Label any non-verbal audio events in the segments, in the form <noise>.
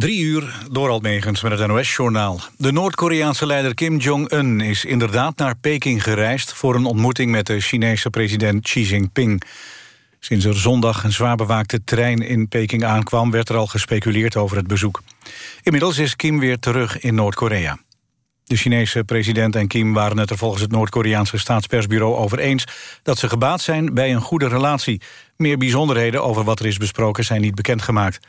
Drie uur, door Almegens met het NOS-journaal. De Noord-Koreaanse leider Kim Jong-un is inderdaad naar Peking gereisd... voor een ontmoeting met de Chinese president Xi Jinping. Sinds er zondag een zwaar bewaakte trein in Peking aankwam... werd er al gespeculeerd over het bezoek. Inmiddels is Kim weer terug in Noord-Korea. De Chinese president en Kim waren het er volgens het Noord-Koreaanse staatspersbureau over eens... dat ze gebaat zijn bij een goede relatie. Meer bijzonderheden over wat er is besproken zijn niet bekendgemaakt.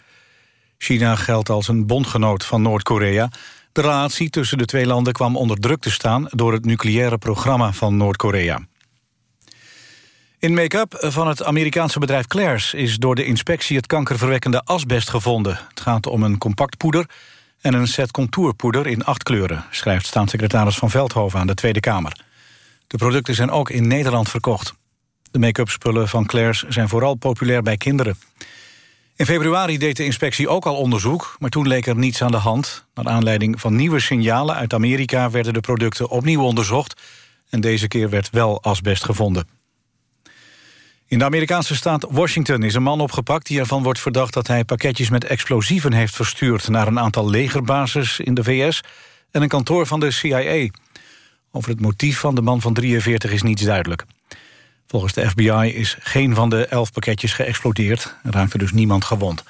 China geldt als een bondgenoot van Noord-Korea. De relatie tussen de twee landen kwam onder druk te staan... door het nucleaire programma van Noord-Korea. In make-up van het Amerikaanse bedrijf Claire's... is door de inspectie het kankerverwekkende asbest gevonden. Het gaat om een compact poeder en een set contourpoeder in acht kleuren... schrijft staatssecretaris Van Veldhoven aan de Tweede Kamer. De producten zijn ook in Nederland verkocht. De make-up spullen van Claire's zijn vooral populair bij kinderen. In februari deed de inspectie ook al onderzoek, maar toen leek er niets aan de hand. Naar aanleiding van nieuwe signalen uit Amerika werden de producten opnieuw onderzocht... en deze keer werd wel asbest gevonden. In de Amerikaanse staat Washington is een man opgepakt... die ervan wordt verdacht dat hij pakketjes met explosieven heeft verstuurd... naar een aantal legerbases in de VS en een kantoor van de CIA. Over het motief van de man van 43 is niets duidelijk. Volgens de FBI is geen van de elf pakketjes geëxplodeerd. Er raakte dus niemand gewond.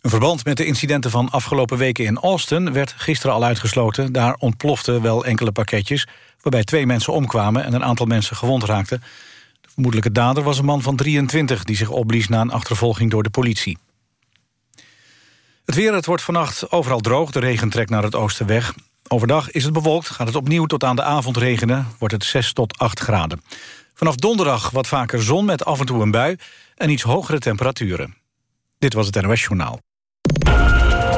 Een verband met de incidenten van afgelopen weken in Austin... werd gisteren al uitgesloten. Daar ontploften wel enkele pakketjes... waarbij twee mensen omkwamen en een aantal mensen gewond raakten. De vermoedelijke dader was een man van 23... die zich opblies na een achtervolging door de politie. Het weer, het wordt vannacht overal droog. De regen trekt naar het oosten weg. Overdag is het bewolkt, gaat het opnieuw tot aan de avond regenen... wordt het 6 tot 8 graden. Vanaf donderdag wat vaker zon met af en toe een bui en iets hogere temperaturen. Dit was het NOS Journaal.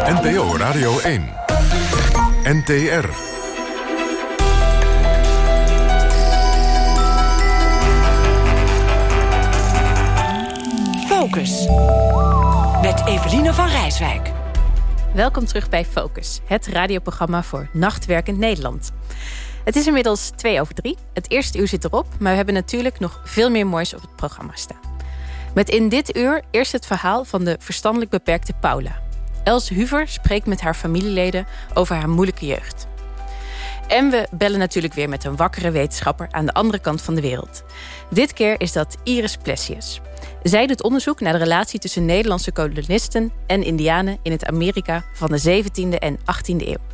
NPO Radio 1. NTR. Focus. Met Eveline van Rijswijk. Welkom terug bij Focus, het radioprogramma voor nachtwerkend Nederland. Het is inmiddels twee over drie. Het eerste uur zit erop, maar we hebben natuurlijk nog veel meer moois op het programma staan. Met in dit uur eerst het verhaal van de verstandelijk beperkte Paula. Els Huver spreekt met haar familieleden over haar moeilijke jeugd. En we bellen natuurlijk weer met een wakkere wetenschapper aan de andere kant van de wereld. Dit keer is dat Iris Plessius. Zij doet onderzoek naar de relatie tussen Nederlandse kolonisten en Indianen in het Amerika van de 17e en 18e eeuw.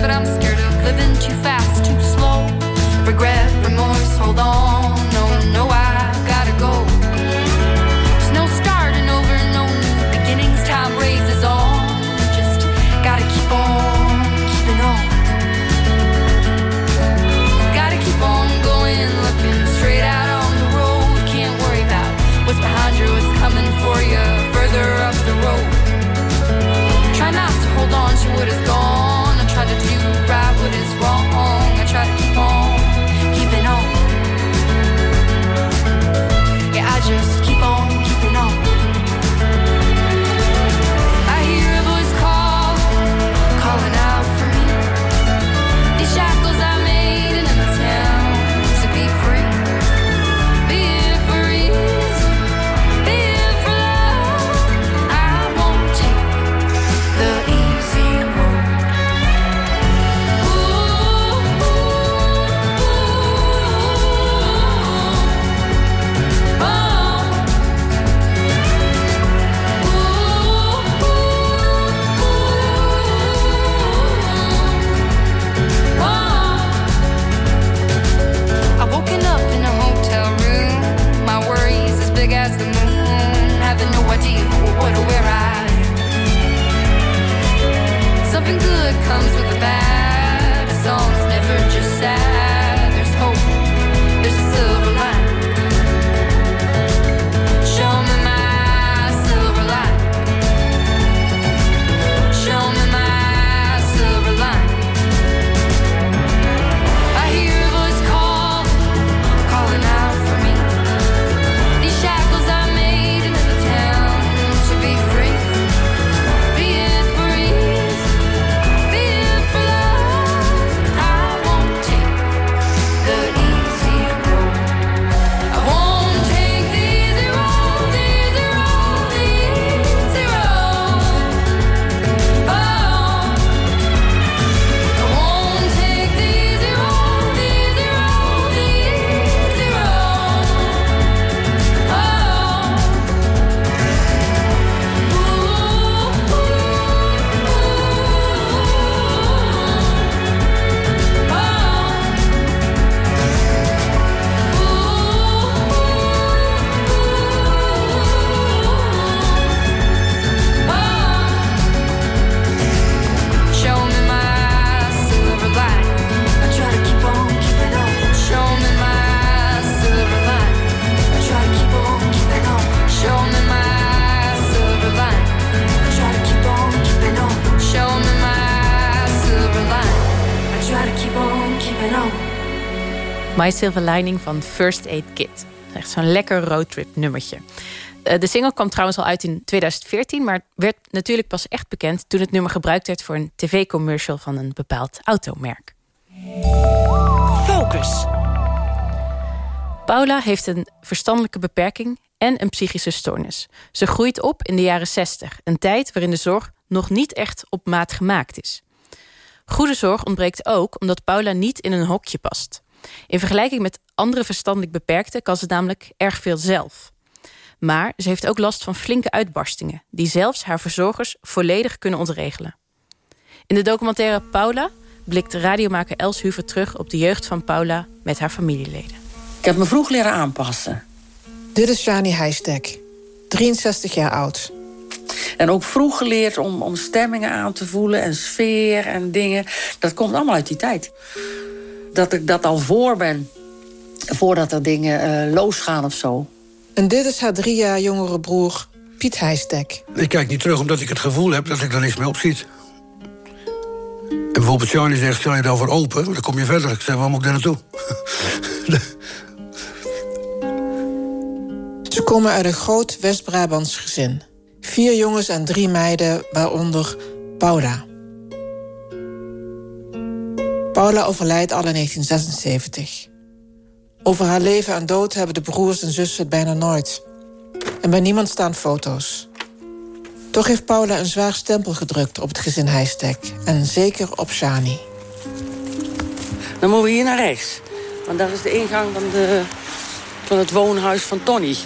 but I'm scared of living too fast, too slow. Regret My Silver Lining van First Aid Kit. Echt zo'n lekker roadtrip nummertje. Eh, de single kwam trouwens al uit in 2014... maar werd natuurlijk pas echt bekend... toen het nummer gebruikt werd voor een tv-commercial... van een bepaald automerk. Focus. Paula heeft een verstandelijke beperking en een psychische stoornis. Ze groeit op in de jaren 60, een tijd waarin de zorg nog niet echt op maat gemaakt is. Goede zorg ontbreekt ook omdat Paula niet in een hokje past. In vergelijking met andere verstandelijk beperkten kan ze namelijk erg veel zelf. Maar ze heeft ook last van flinke uitbarstingen... die zelfs haar verzorgers volledig kunnen ontregelen. In de documentaire Paula blikt radiomaker Els Huver terug... op de jeugd van Paula met haar familieleden. Ik heb me vroeg leren aanpassen. Dit is Shani Heijstek, 63 jaar oud. En ook vroeg geleerd om, om stemmingen aan te voelen en sfeer en dingen. Dat komt allemaal uit die tijd. Dat ik dat al voor ben, voordat er dingen uh, losgaan of zo. En dit is haar drie jaar jongere broer, Piet Heijstek. Ik kijk niet terug omdat ik het gevoel heb dat ik er niks mee opschiet. En bijvoorbeeld Shani zegt, stel je daarvoor open, dan kom je verder. Ik zeg, waar moet ik daar naartoe? <laughs> Ze komen uit een groot West-Brabants gezin. Vier jongens en drie meiden, waaronder Paula. Paula overlijdt al in 1976. Over haar leven en dood hebben de broers en zussen het bijna nooit. En bij niemand staan foto's. Toch heeft Paula een zwaar stempel gedrukt op het gezin Heijstek. En zeker op Shani. Dan moeten we hier naar rechts. Want daar is de ingang van, de, van het woonhuis van Tony.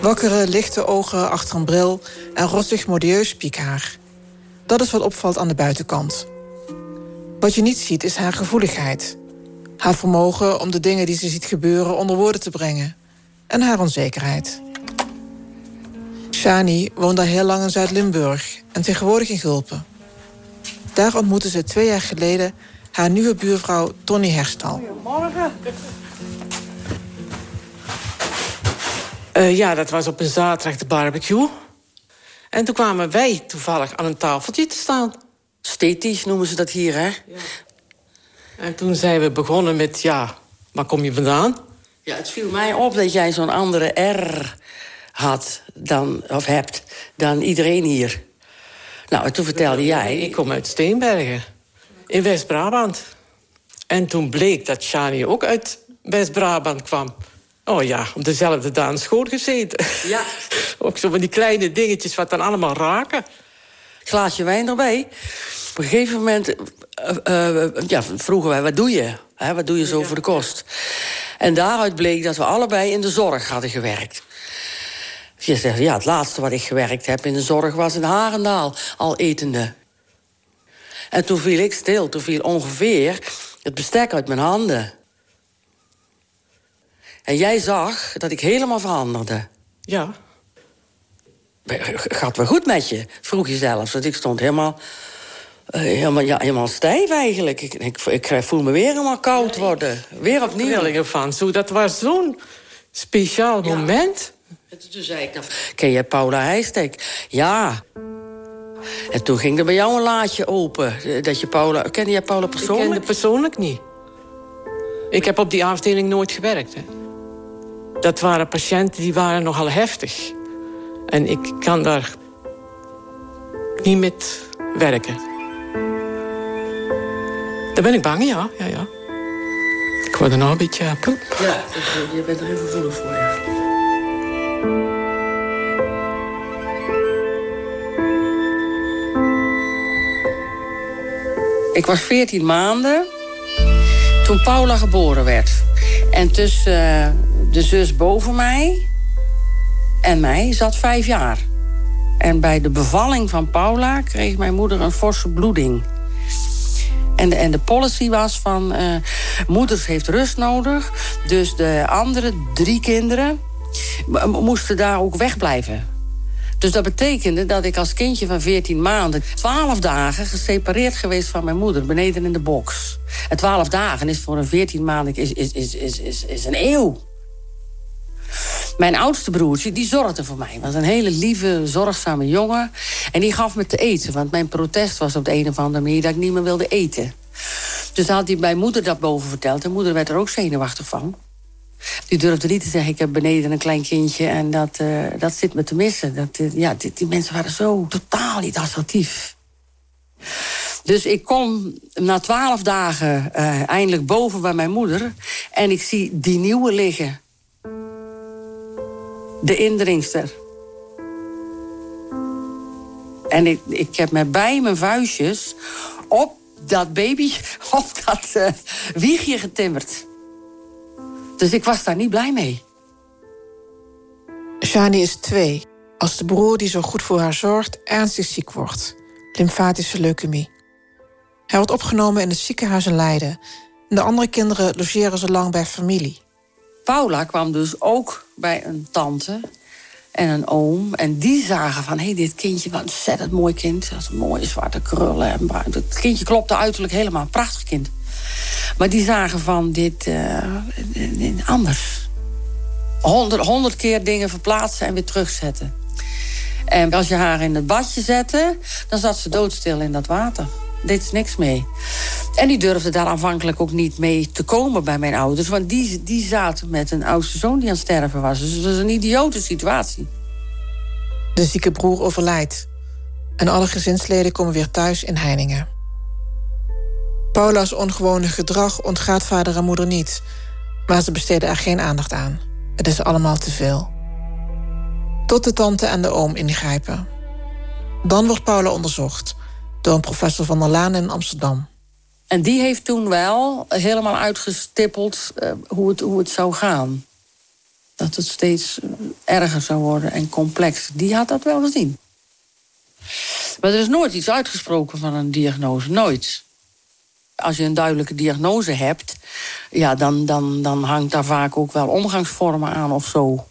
Wakkere, lichte ogen achter een bril en rossig modieus piekhaar. Dat is wat opvalt aan de buitenkant. Wat je niet ziet is haar gevoeligheid. Haar vermogen om de dingen die ze ziet gebeuren onder woorden te brengen. En haar onzekerheid. Shani woonde heel lang in Zuid-Limburg en tegenwoordig in Gulpen. Daar ontmoette ze twee jaar geleden haar nieuwe buurvrouw Tony Herstal. Goedemorgen. Uh, ja, dat was op een zaterdag de barbecue. En toen kwamen wij toevallig aan een tafeltje te staan. Stetisch noemen ze dat hier, hè? Ja. En toen zijn we begonnen met, ja, waar kom je vandaan? Ja, het viel mij op dat jij zo'n andere R had dan, of hebt dan iedereen hier. Nou, en toen vertelde jij... Ik kom uit Steenbergen, in West-Brabant. En toen bleek dat Shani ook uit West-Brabant kwam. Oh ja, op dezelfde dansschool gezeten. Ja. <laughs> ook zo van die kleine dingetjes wat dan allemaal raken. Glaasje wijn erbij. Op een gegeven moment uh, uh, ja, vroegen wij, wat doe je? Hè, wat doe je zo voor de kost? En daaruit bleek dat we allebei in de zorg hadden gewerkt. Je zegt, ja, het laatste wat ik gewerkt heb in de zorg was in Harendaal, al etende. En toen viel ik stil, toen viel ongeveer het bestek uit mijn handen. En jij zag dat ik helemaal veranderde. Ja. Gaat wel goed met je? Vroeg je zelf. Want ik stond helemaal, uh, helemaal, ja, helemaal stijf eigenlijk. Ik, ik, ik, voel me weer helemaal koud worden. Weer opnieuw. van. Zo, dat was zo'n speciaal ja. moment. En toen zei ik, nou, ken jij Paula Heijstek? Ja. En toen ging er bij jou een laadje open. Dat je Paula, kende jij Paula persoonlijk? Ik kende persoonlijk niet. Ik heb op die afdeling nooit gewerkt. Hè. Dat waren patiënten die waren nogal heftig. En ik kan daar niet met werken. Daar ben ik bang, ja. ja, ja. Ik word er nou een beetje... Ja, je bent er heel gevoelig voor, ja. Ik was 14 maanden toen Paula geboren werd. En tussen uh, de zus boven mij en mij zat vijf jaar. En bij de bevalling van Paula kreeg mijn moeder een forse bloeding. En de, en de policy was van... Uh, moeders heeft rust nodig. Dus de andere drie kinderen moesten daar ook wegblijven. Dus dat betekende dat ik als kindje van 14 maanden... 12 dagen gesepareerd geweest van mijn moeder, beneden in de box. En 12 dagen is voor een 14 maanden is, is, is, is, is, is een eeuw. Mijn oudste broertje, die zorgde voor mij. was een hele lieve, zorgzame jongen. En die gaf me te eten, want mijn protest was op de een of andere manier... dat ik niet meer wilde eten. Dus had hij mijn moeder dat boven verteld. En moeder werd er ook zenuwachtig van. Die durfde niet te zeggen, ik heb beneden een klein kindje... en dat, uh, dat zit me te missen. Dat, uh, ja, die, mensen waren zo totaal niet assertief. Dus ik kom na twaalf dagen uh, eindelijk boven bij mijn moeder... en ik zie die nieuwe liggen. De indringster. En ik, ik heb met bij mijn vuistjes op dat baby, <laughs> op dat uh, wiegje getimmerd. Dus ik was daar niet blij mee. Shani is twee. Als de broer die zo goed voor haar zorgt ernstig ziek wordt. Lymfatische leukemie. Hij wordt opgenomen in het ziekenhuis in Leiden. En de andere kinderen logeren zo lang bij familie. Paula kwam dus ook bij een tante en een oom. En die zagen van, hé, hey, dit kindje, wat een ontzettend mooi kind. Dat mooie zwarte krullen en bruin. Het kindje klopte uiterlijk helemaal, een prachtig kind. Maar die zagen van, dit uh, anders. Honderd, honderd keer dingen verplaatsen en weer terugzetten. En als je haar in het badje zette, dan zat ze doodstil in dat water. Deed ze niks mee. En die durfde daar aanvankelijk ook niet mee te komen bij mijn ouders. Want die, die zaten met een oudste zoon die aan het sterven was. Dus dat is een idiote situatie. De zieke broer overlijdt. En alle gezinsleden komen weer thuis in Heiningen. Paula's ongewone gedrag ontgaat vader en moeder niet. Maar ze besteden er geen aandacht aan. Het is allemaal te veel. Tot de tante en de oom ingrijpen. Dan wordt Paula onderzocht door een professor van der Laan in Amsterdam. En die heeft toen wel helemaal uitgestippeld uh, hoe, het, hoe het zou gaan. Dat het steeds erger zou worden en complexer. Die had dat wel gezien. Maar er is nooit iets uitgesproken van een diagnose. Nooit. Als je een duidelijke diagnose hebt... Ja, dan, dan, dan hangt daar vaak ook wel omgangsvormen aan of zo.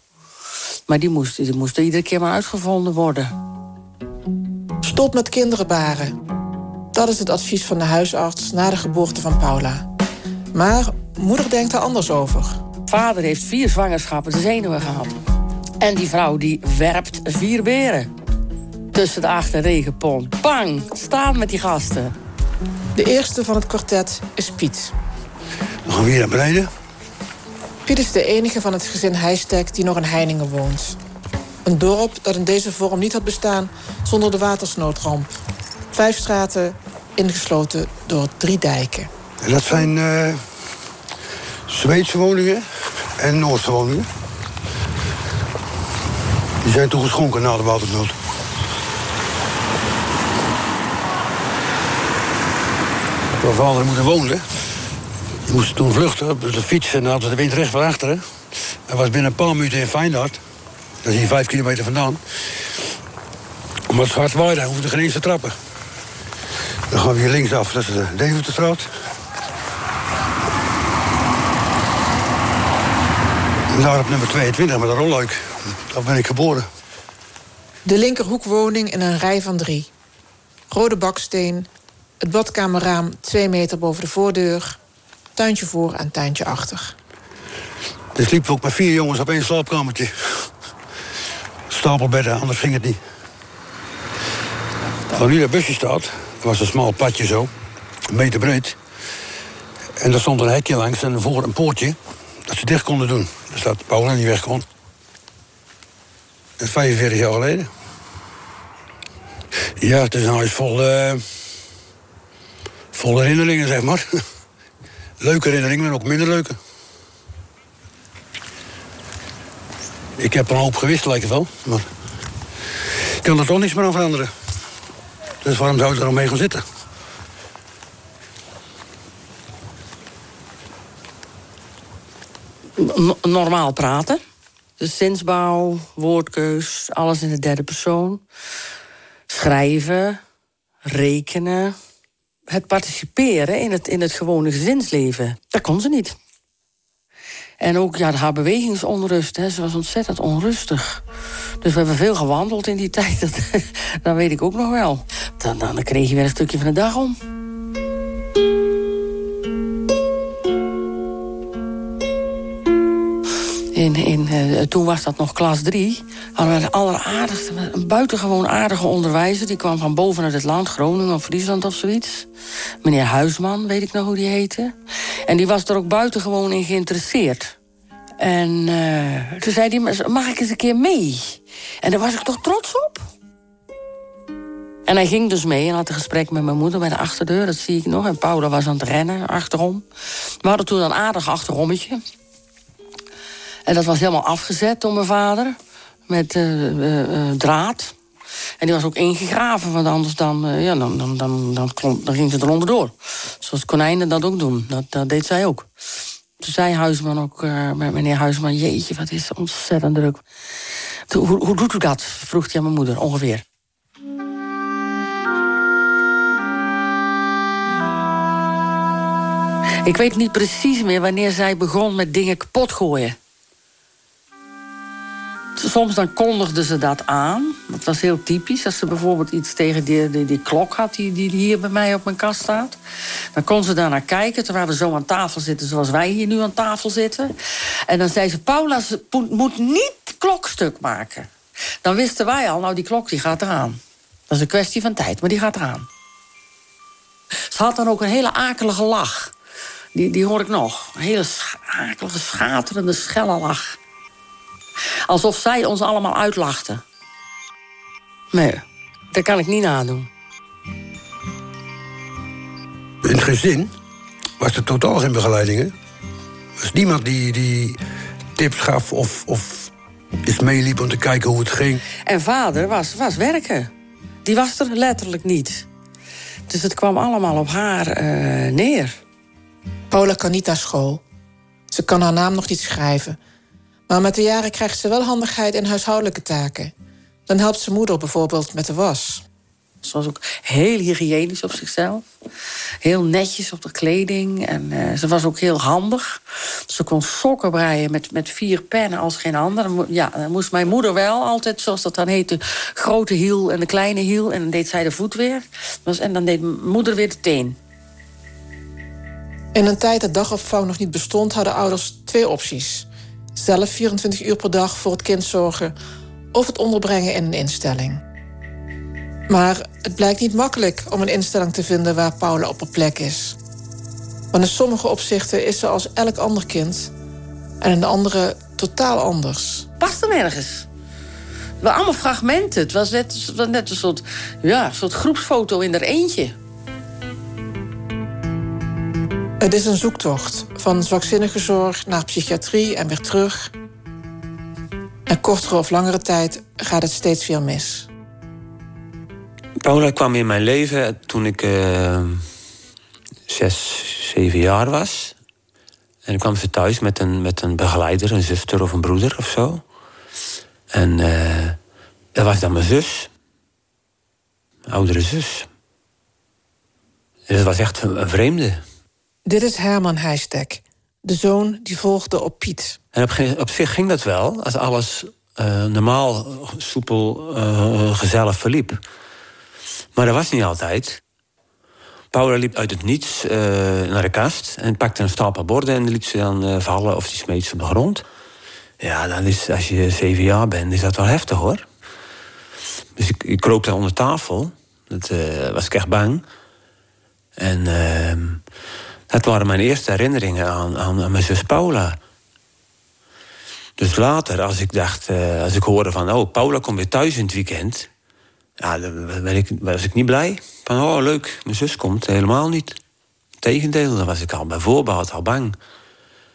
Maar die moesten, die moesten iedere keer maar uitgevonden worden. Stop met kinderen baren. Dat is het advies van de huisarts na de geboorte van Paula. Maar moeder denkt er anders over. Vader heeft vier zwangerschappen de zenuwen gehad. En die vrouw die werpt vier beren. Tussen de acht en regenpon. Bang, staan met die gasten. De eerste van het kwartet is Piet. Dan gaan we hier naar beneden. Piet is de enige van het gezin Heistek die nog in Heiningen woont. Een dorp dat in deze vorm niet had bestaan zonder de watersnoodramp. Vijf straten ingesloten door drie dijken. En dat zijn uh, Zweedse woningen en Noordse woningen. Die zijn toen geschonken na de watersnood. Waar vader moeten wonen. Die moesten toen vluchten op de fiets en hadden de wind recht van achteren. Hij was binnen een paar minuten in Feyenoord. Dat is hier vijf kilometer vandaan. Omdat het hard waaide, hoefde er geen eens te trappen. Dan gaan we hier linksaf, dat is de Deventerstraat. En daar op nummer 22 met een rolluik. Daar ben ik geboren. De linkerhoekwoning in een rij van drie. Rode baksteen, het badkamerraam twee meter boven de voordeur... tuintje voor en tuintje achter. Er sliepen ook maar vier jongens op één slaapkamertje stapelbedden, anders ging het niet. Waar nu dat busje staat, was een smal padje zo, een meter breed. En daar stond een hekje langs en voor een poortje dat ze dicht konden doen. Dus dat niet weg kon. Dat is 45 jaar geleden. Ja, het is een huis vol, uh, vol herinneringen, zeg maar. <laughs> Leuke herinneringen, maar ook minder leuke. Ik heb een hoop gewist, lijkt het wel. Maar ik kan er toch niets meer aan veranderen. Dus waarom zou ik er mee gaan zitten? normaal praten. Dus zinsbouw, woordkeus, alles in de derde persoon. Schrijven, rekenen. Het participeren in het, in het gewone gezinsleven, dat kon ze niet. En ook ja, haar bewegingsonrust. Hè. Ze was ontzettend onrustig. Dus we hebben veel gewandeld in die <laughs> tijd. Dat, dat weet ik ook nog wel. Dan, dan kreeg je weer een stukje van de dag om. In, En toen was dat nog klas 3. Hadden we een alleraardigste, een buitengewoon aardige onderwijzer. Die kwam van bovenuit het land, Groningen of Friesland of zoiets. Meneer Huisman, weet ik nog hoe die heette. En die was er ook buitengewoon in geïnteresseerd. En uh, toen zei hij, mag ik eens een keer mee? En daar was ik toch trots op? En hij ging dus mee en had een gesprek met mijn moeder bij de achterdeur. Dat zie ik nog. En Paula was aan het rennen achterom. We hadden toen een aardig achterommetje. En dat was helemaal afgezet door mijn vader. Met uh, uh, draad. En die was ook ingegraven, want anders dan, uh, ja, dan, dan, dan, dan, dan ging ze er onderdoor. Zoals konijnen dat ook doen. Dat, dat deed zij ook. Toen zei Huisman ook, met meneer Huisman... jeetje, wat is ontzettend druk. Hoe, hoe doet u dat? vroeg hij aan mijn moeder, ongeveer. Ik weet niet precies meer wanneer zij begon met dingen kapot gooien. Soms dan kondigde ze dat aan. Dat was heel typisch. Als ze bijvoorbeeld iets tegen die, die, die klok had... Die, die hier bij mij op mijn kast staat. Dan kon ze daar naar kijken, terwijl we zo aan tafel zitten... zoals wij hier nu aan tafel zitten. En dan zei ze, Paula moet niet klokstuk maken. Dan wisten wij al, nou die klok die gaat eraan. Dat is een kwestie van tijd, maar die gaat eraan. Ze had dan ook een hele akelige lach. Die, die hoor ik nog. Een hele akelige, schaterende, schelle lach. Alsof zij ons allemaal uitlachte. Nee, dat kan ik niet nadoen. In het gezin was er totaal geen begeleiding? Er was niemand die, die tips gaf of, of eens meeliep om te kijken hoe het ging. En vader was, was werken. Die was er letterlijk niet. Dus het kwam allemaal op haar uh, neer. Paula kan niet naar school. Ze kan haar naam nog niet schrijven. Maar met de jaren krijgt ze wel handigheid in huishoudelijke taken. Dan helpt ze moeder bijvoorbeeld met de was. Ze was ook heel hygiënisch op zichzelf. Heel netjes op de kleding. En uh, ze was ook heel handig. Ze kon sokken breien met, met vier pennen als geen ander. Ja, dan moest mijn moeder wel altijd, zoals dat dan heette... grote hiel en de kleine hiel. En dan deed zij de voet weer. En dan deed moeder weer de teen. In een tijd dat dagopvang nog niet bestond... hadden ouders twee opties zelf 24 uur per dag voor het kind zorgen of het onderbrengen in een instelling. Maar het blijkt niet makkelijk om een instelling te vinden waar Paula op haar plek is. Want in sommige opzichten is ze als elk ander kind en in de andere totaal anders. Past er ergens? Het waren allemaal fragmenten. Het was net, net een soort, ja, een soort groepsfoto in er eentje. Het is een zoektocht van zwakzinnige zorg naar psychiatrie en weer terug. En kortere of langere tijd gaat het steeds weer mis. Paula kwam in mijn leven toen ik uh, zes, zeven jaar was. En ik kwam ze thuis met een, met een begeleider, een zuster of een broeder of zo. En uh, dat was dan mijn zus. Mijn oudere zus. En dat was echt een vreemde. Dit is Herman Heijstek, de zoon die volgde op Piet. En op, op zich ging dat wel, als alles uh, normaal, soepel, uh, gezellig verliep. Maar dat was niet altijd. Paula liep uit het niets uh, naar de kast en pakte een stapel borden en liet ze dan vallen of die smeet ze op de grond. Ja, dan is, als je zeven jaar bent, is dat wel heftig hoor. Dus ik, ik kroop daar onder tafel. Dat was ik echt bang. En ehm, dat waren mijn eerste herinneringen aan, aan, mijn zus Paula. Dus later, als ik dacht, uh, als ik hoorde van, oh, Paula komt weer thuis in het weekend. Ja, dan ik, was ik niet blij. Van, oh, leuk, mijn zus komt. Helemaal niet. Tegendeel, dan was ik al bij voorbehoud al bang.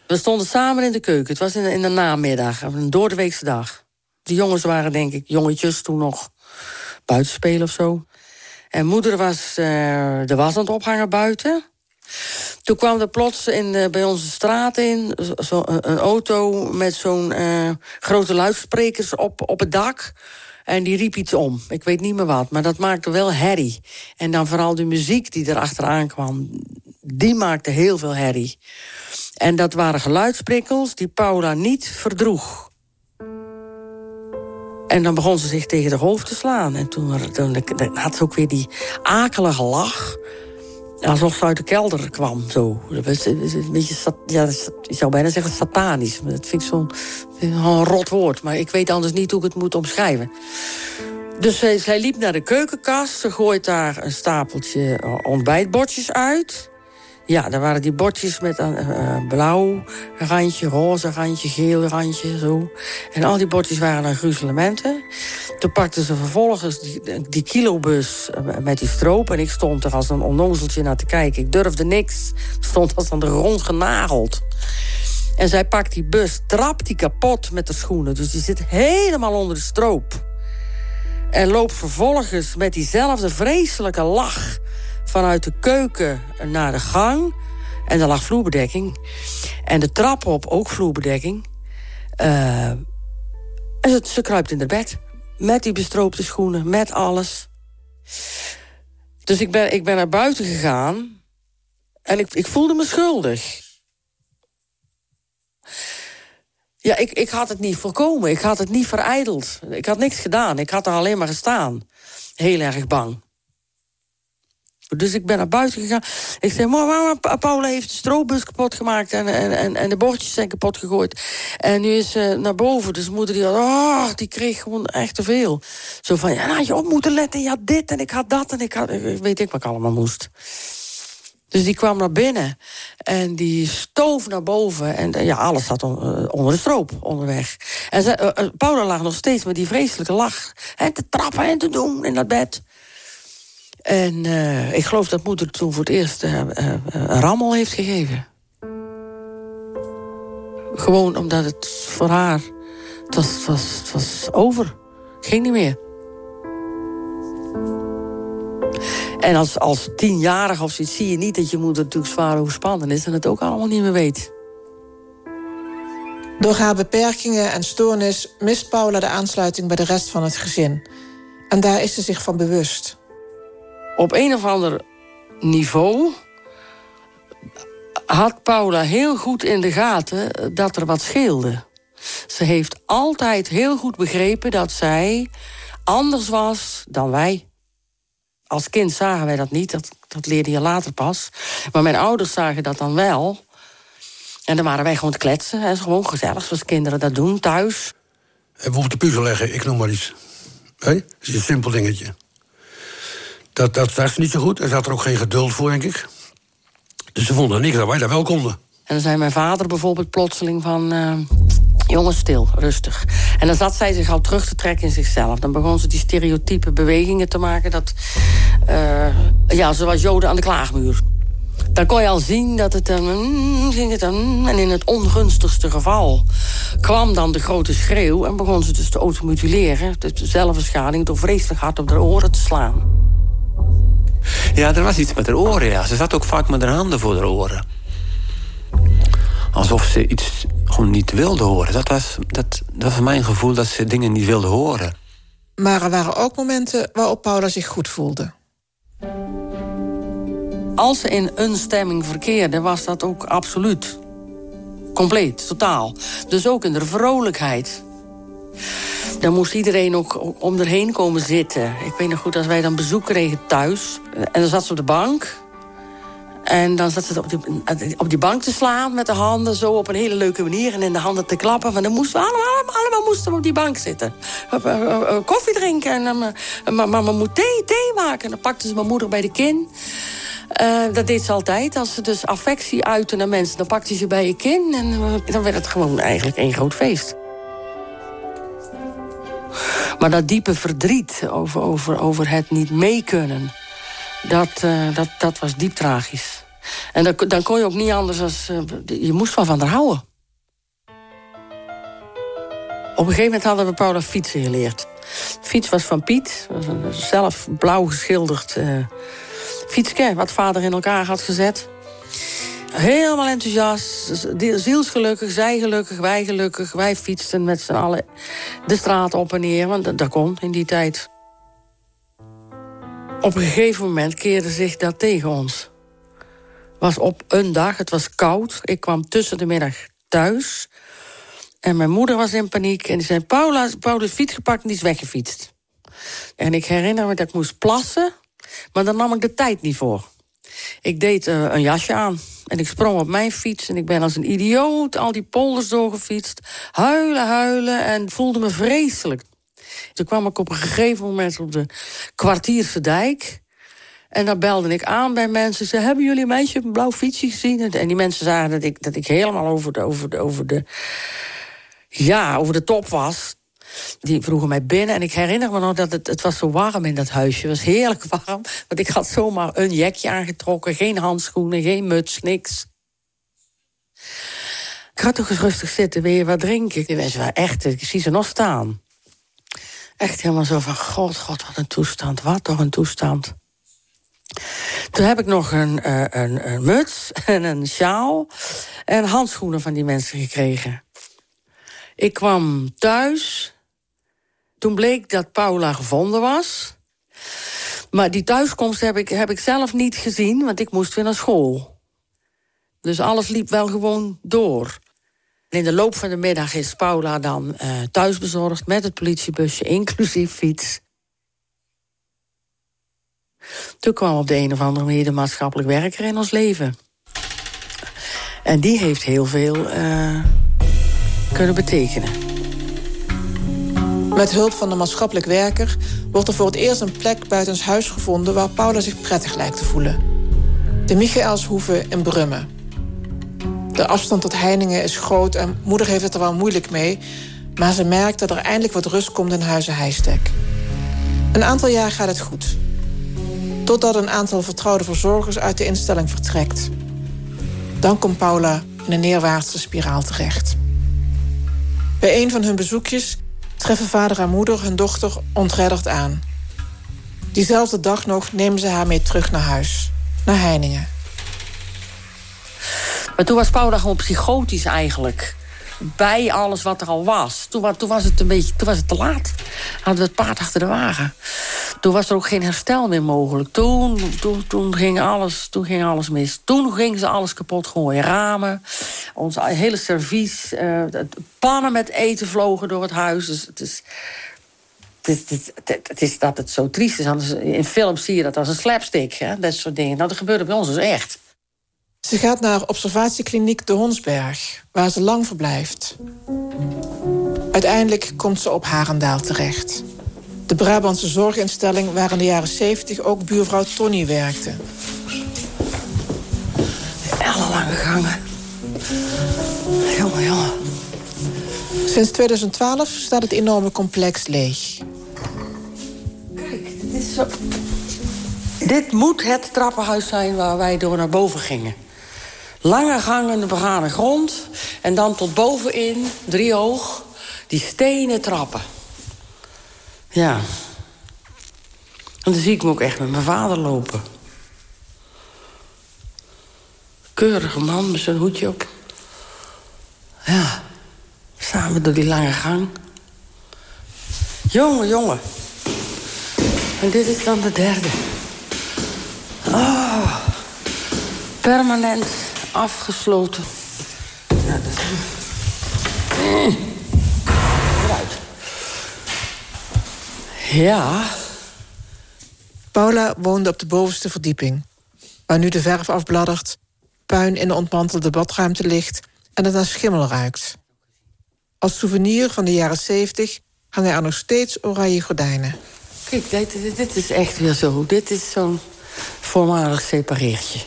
We stonden samen in de keuken. Het was in de, in de namiddag, een doordeweekse dag. De jongens waren, denk ik, jongetjes toen nog buitenspelen of zo. En moeder was uh, de was aan ophangen buiten. Toen kwam er plots in, bij onze straat in zo, een auto met zo'n uh, grote luidsprekers op, op het dak. En die riep iets om. Ik weet niet meer wat, maar dat maakte wel herrie. En dan vooral de muziek die erachteraan kwam, die maakte heel veel herrie. En dat waren geluidsprikkels die Paula niet verdroeg. En dan begon ze zich tegen de hoofd te slaan. En toen, toen had ze ook weer die akelige lach. Alsof ze uit de kelder kwam. Zo. Een beetje, ja, ik zou bijna zeggen satanisch. Dat vind ik zo'n rot woord. Maar ik weet anders niet hoe ik het moet omschrijven. Dus zij, zij liep naar de keukenkast. Ze gooit daar een stapeltje ontbijtbordjes uit. Ja, daar waren die bordjes met een uh, blauw randje, roze randje, geel randje, zo. En al die bordjes waren dan gruzelementen. Toen pakten ze vervolgens die, die kilobus eh, met die stroop... en ik stond er als een onnozeltje naar te kijken. Ik durfde niks. stond als aan de grond genageld. En zij pakt die bus, trapt die kapot met de schoenen. Dus die zit helemaal onder de stroop. En loopt vervolgens met diezelfde vreselijke lach vanuit de keuken naar de gang. En er lag vloerbedekking. En de trap op, ook vloerbedekking. Uh, en ze, ze kruipt in de bed. Met die bestroopte schoenen, met alles. Dus ik ben, ik ben naar buiten gegaan. En ik, ik voelde me schuldig. Ja, ik, ik had het niet voorkomen. Ik had het niet verijdeld. Ik had niks gedaan. Ik had er alleen maar gestaan. Heel erg bang. Dus ik ben naar buiten gegaan. Ik zei, mama, Paula heeft de stroopbus kapot gemaakt... En, en, en, de bordjes zijn kapot gegooid. En nu is ze naar boven. Dus moeder die had, oh, die kreeg gewoon echt te veel. Zo van, ja, nou, je op moeten letten. Je had dit en ik had dat en ik had... weet ik wat ik allemaal moest. Dus die kwam naar binnen en die stoof naar boven. En ja, alles zat uh, onder de stroop onderweg. En ze, uh, Paula lag nog steeds met die vreselijke lach. En te trappen en te doen in dat bed. En uh, ik geloof dat moeder toen voor het eerst uh, een rammel heeft gegeven. Gewoon omdat het voor haar... Was, was, het was over. ging niet meer. En als, als tienjarige of zoiets zie je niet dat je moeder natuurlijk zwaar overspannen is... en het ook allemaal niet meer weet. Door haar beperkingen en stoornis mist Paula de aansluiting bij de rest van het gezin. En daar is ze zich van bewust op een of ander niveau had Paula heel goed in de gaten dat er wat scheelde. Ze heeft altijd heel goed begrepen dat zij anders was dan wij. Als kind zagen wij dat niet, dat, dat leerde je later pas. Maar mijn ouders zagen dat dan wel. En dan waren wij gewoon te kletsen. En gewoon gezellig, zoals kinderen dat doen, thuis. Bijvoorbeeld de puzzel leggen, ik noem maar iets. Hé? Dat is een simpel dingetje. Dat, dat was niet zo goed. Er zat er ook geen geduld voor, denk ik. Dus ze vonden niks dat wij dat wel konden. En dan zei mijn vader bijvoorbeeld plotseling van... Uh, jongens, stil, rustig. En dan zat zij zich al terug te trekken in zichzelf. Dan begon ze die stereotype bewegingen te maken. Dat, uh, ja, zoals Joden aan de klaagmuur. Dan kon je al zien dat het dan mm, ging het. En in het ongunstigste geval kwam dan de grote schreeuw... en begon ze dus te automutileren, de zelfbeschadiging... door vreselijk hard op de oren te slaan. Ja, er was iets met haar oren, ja. Ze zat ook vaak met haar handen voor haar oren. Alsof ze iets gewoon niet wilde horen. Dat was, dat, dat was mijn gevoel dat ze dingen niet wilde horen. Maar er waren ook momenten waarop Paula zich goed voelde. Als ze in een stemming verkeerde, was dat ook absoluut. Compleet, totaal. Dus ook in de vrolijkheid. Dan moest iedereen ook om erheen komen zitten. Ik weet nog goed, als wij dan bezoek kregen thuis... en dan zat ze op de bank... En dan zat ze op die, op bank te slaan met de handen zo op een hele leuke manier. En in de handen te klappen. Van dan moesten we allemaal, allemaal moesten we op die bank zitten. Eh, eh, eh, koffie drinken. En mama moet thee, thee maken. En dan pakte ze mijn moeder bij de kin. dat deed ze altijd. Als ze dus affectie uitte naar mensen, dan pakte ze bij je kin. En dan werd het gewoon eigenlijk één groot feest. Maar dat diepe verdriet over, over, over het niet meekunnen... Dat, uh, dat, dat was diep tragisch. En dan, dan kon je ook niet anders als... Uh, je moest wel van haar houden. Op een gegeven moment hadden we Paula fietsen geleerd. Fiets was van Piet. Een zelf blauw geschilderd uh, fietsje... wat vader in elkaar had gezet. Helemaal enthousiast, zielsgelukkig, zij gelukkig, wij gelukkig. Wij fietsten met z'n allen de straat op en neer, want dat, kon in die tijd. Op een gegeven moment keerde zich dat tegen ons. was op een dag, het was koud. Ik kwam tussen de middag thuis. En mijn moeder was in paniek. En die zei, Paula, is fiets gepakt en die is weggefietst. En ik herinner me dat ik moest plassen. Maar dan nam ik de tijd niet voor. Ik deed uh, een jasje aan. En ik sprong op mijn fiets en ik ben als een idioot al die polders doorgefietst. Huilen, huilen en voelde me vreselijk. Toen kwam ik op een gegeven moment op de kwartierse dijk. En dan belde ik aan bij mensen. Ze hebben jullie een meisje op een blauw fietsje gezien? En die mensen zagen dat ik, dat ik helemaal over de, over, de, over, de, ja, over de top was. Die vroegen mij binnen en ik herinner me nog dat het, het was zo warm in dat huisje. Het was heerlijk warm, want ik had zomaar een jekje aangetrokken. Geen handschoenen, geen muts, niks. Ik had toch eens rustig zitten, wil je wat drinken? Die mensen waren echt, ik zie ze nog staan. Echt helemaal zo van, god, god, wat een toestand, wat toch een toestand. Toen heb ik nog een, uh, een, een, muts en een sjaal en handschoenen van die mensen gekregen. Ik kwam thuis. Toen bleek dat Paula gevonden was. Maar die thuiskomst heb ik, heb ik zelf niet gezien, want ik moest weer naar school. Dus alles liep wel gewoon door. in de loop van de middag is Paula dan uh, thuis bezorgd met het politiebusje, inclusief fiets. Toen kwam op de een of andere manier de maatschappelijk werker in ons leven. En die heeft heel veel uh, kunnen betekenen. Met hulp van de maatschappelijk werker wordt er voor het eerst een plek buitens huis gevonden waar Paula zich prettig lijkt te voelen. De Michaelshoeve in Brummen. De afstand tot Heiningen is groot en moeder heeft het er wel moeilijk mee, maar ze merkt dat er eindelijk wat rust komt in Huizen Heistek. Een aantal jaar gaat het goed. Totdat een aantal vertrouwde verzorgers uit de instelling vertrekt. Dan komt Paula in een neerwaartse spiraal terecht. Bij een van hun bezoekjes treffen vader en moeder hun dochter ontredderd aan. Diezelfde dag nog nemen ze haar mee terug naar huis, naar Heiningen. Maar toen was Paula gewoon psychotisch eigenlijk bij alles wat er al was. Toen, toen, was het een beetje toen was het te laat. Hadden we het paard achter de wagen. Toen was er ook geen herstel meer mogelijk. Toen, toen, ging, alles, toen ging alles mis. Toen gingen ze alles kapot gooien. Ramen, ons hele servies. Uh, pannen met eten vlogen door het huis. Dus het is... Het het, is, dat het zo triest is. In films zie je dat als een slapstick. Hè? Dat soort dingen. Nou, dat gebeurde bij ons dus echt. Ze gaat naar observatiekliniek De Honsberg, waar ze lang verblijft. Uiteindelijk komt ze op Harendaal terecht. De Brabantse zorginstelling waar in de jaren 70 ook buurvrouw Tony werkte. Ellenlange gangen. Jongen, jongen. Sinds 2012 staat het enorme complex leeg. Kijk, dit is zo... Dit moet het trappenhuis zijn waar wij door naar boven gingen. Lange gangen, begane grond. En dan tot bovenin, driehoog, die stenen trappen. Ja. En dan zie ik me ook echt met mijn vader lopen. Keurige man met zijn hoedje op. Ja, samen door die lange gang. Jongen, jongen. En dit is dan de derde. Oh, permanent afgesloten. Ja, dat is... Eruit. Ja. Paula woonde op de bovenste verdieping. Waar nu de verf afbladdert, puin in de ontmantelde badruimte ligt... en het naar schimmel ruikt. Als souvenir van de jaren zeventig hangen er nog steeds oranje gordijnen. Kijk, dit, dit is echt weer zo. Dit is zo'n voormalig separeertje.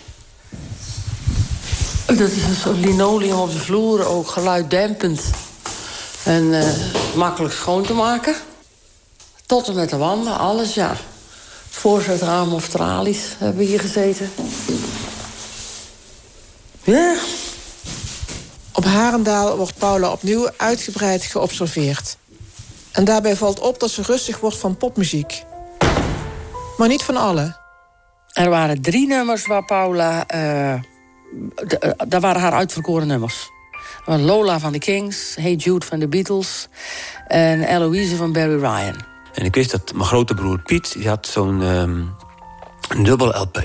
Dat is een soort linoleum op de vloer, ook geluiddempend. En uh, makkelijk schoon te maken. Tot en met de wanden, alles, ja. Voorzetraam of tralies hebben we hier gezeten. Ja. Op Harendaal wordt Paula opnieuw uitgebreid geobserveerd. En daarbij valt op dat ze rustig wordt van popmuziek. Maar niet van alle. Er waren drie nummers waar Paula... Uh eh, daar waren haar uitverkoren nummers. Lola van de Kings, Hey Jude van de Beatles... en Eloise van Barry Ryan. En ik wist dat mijn grote broer Piet... die had zo'n um, dubbel LP.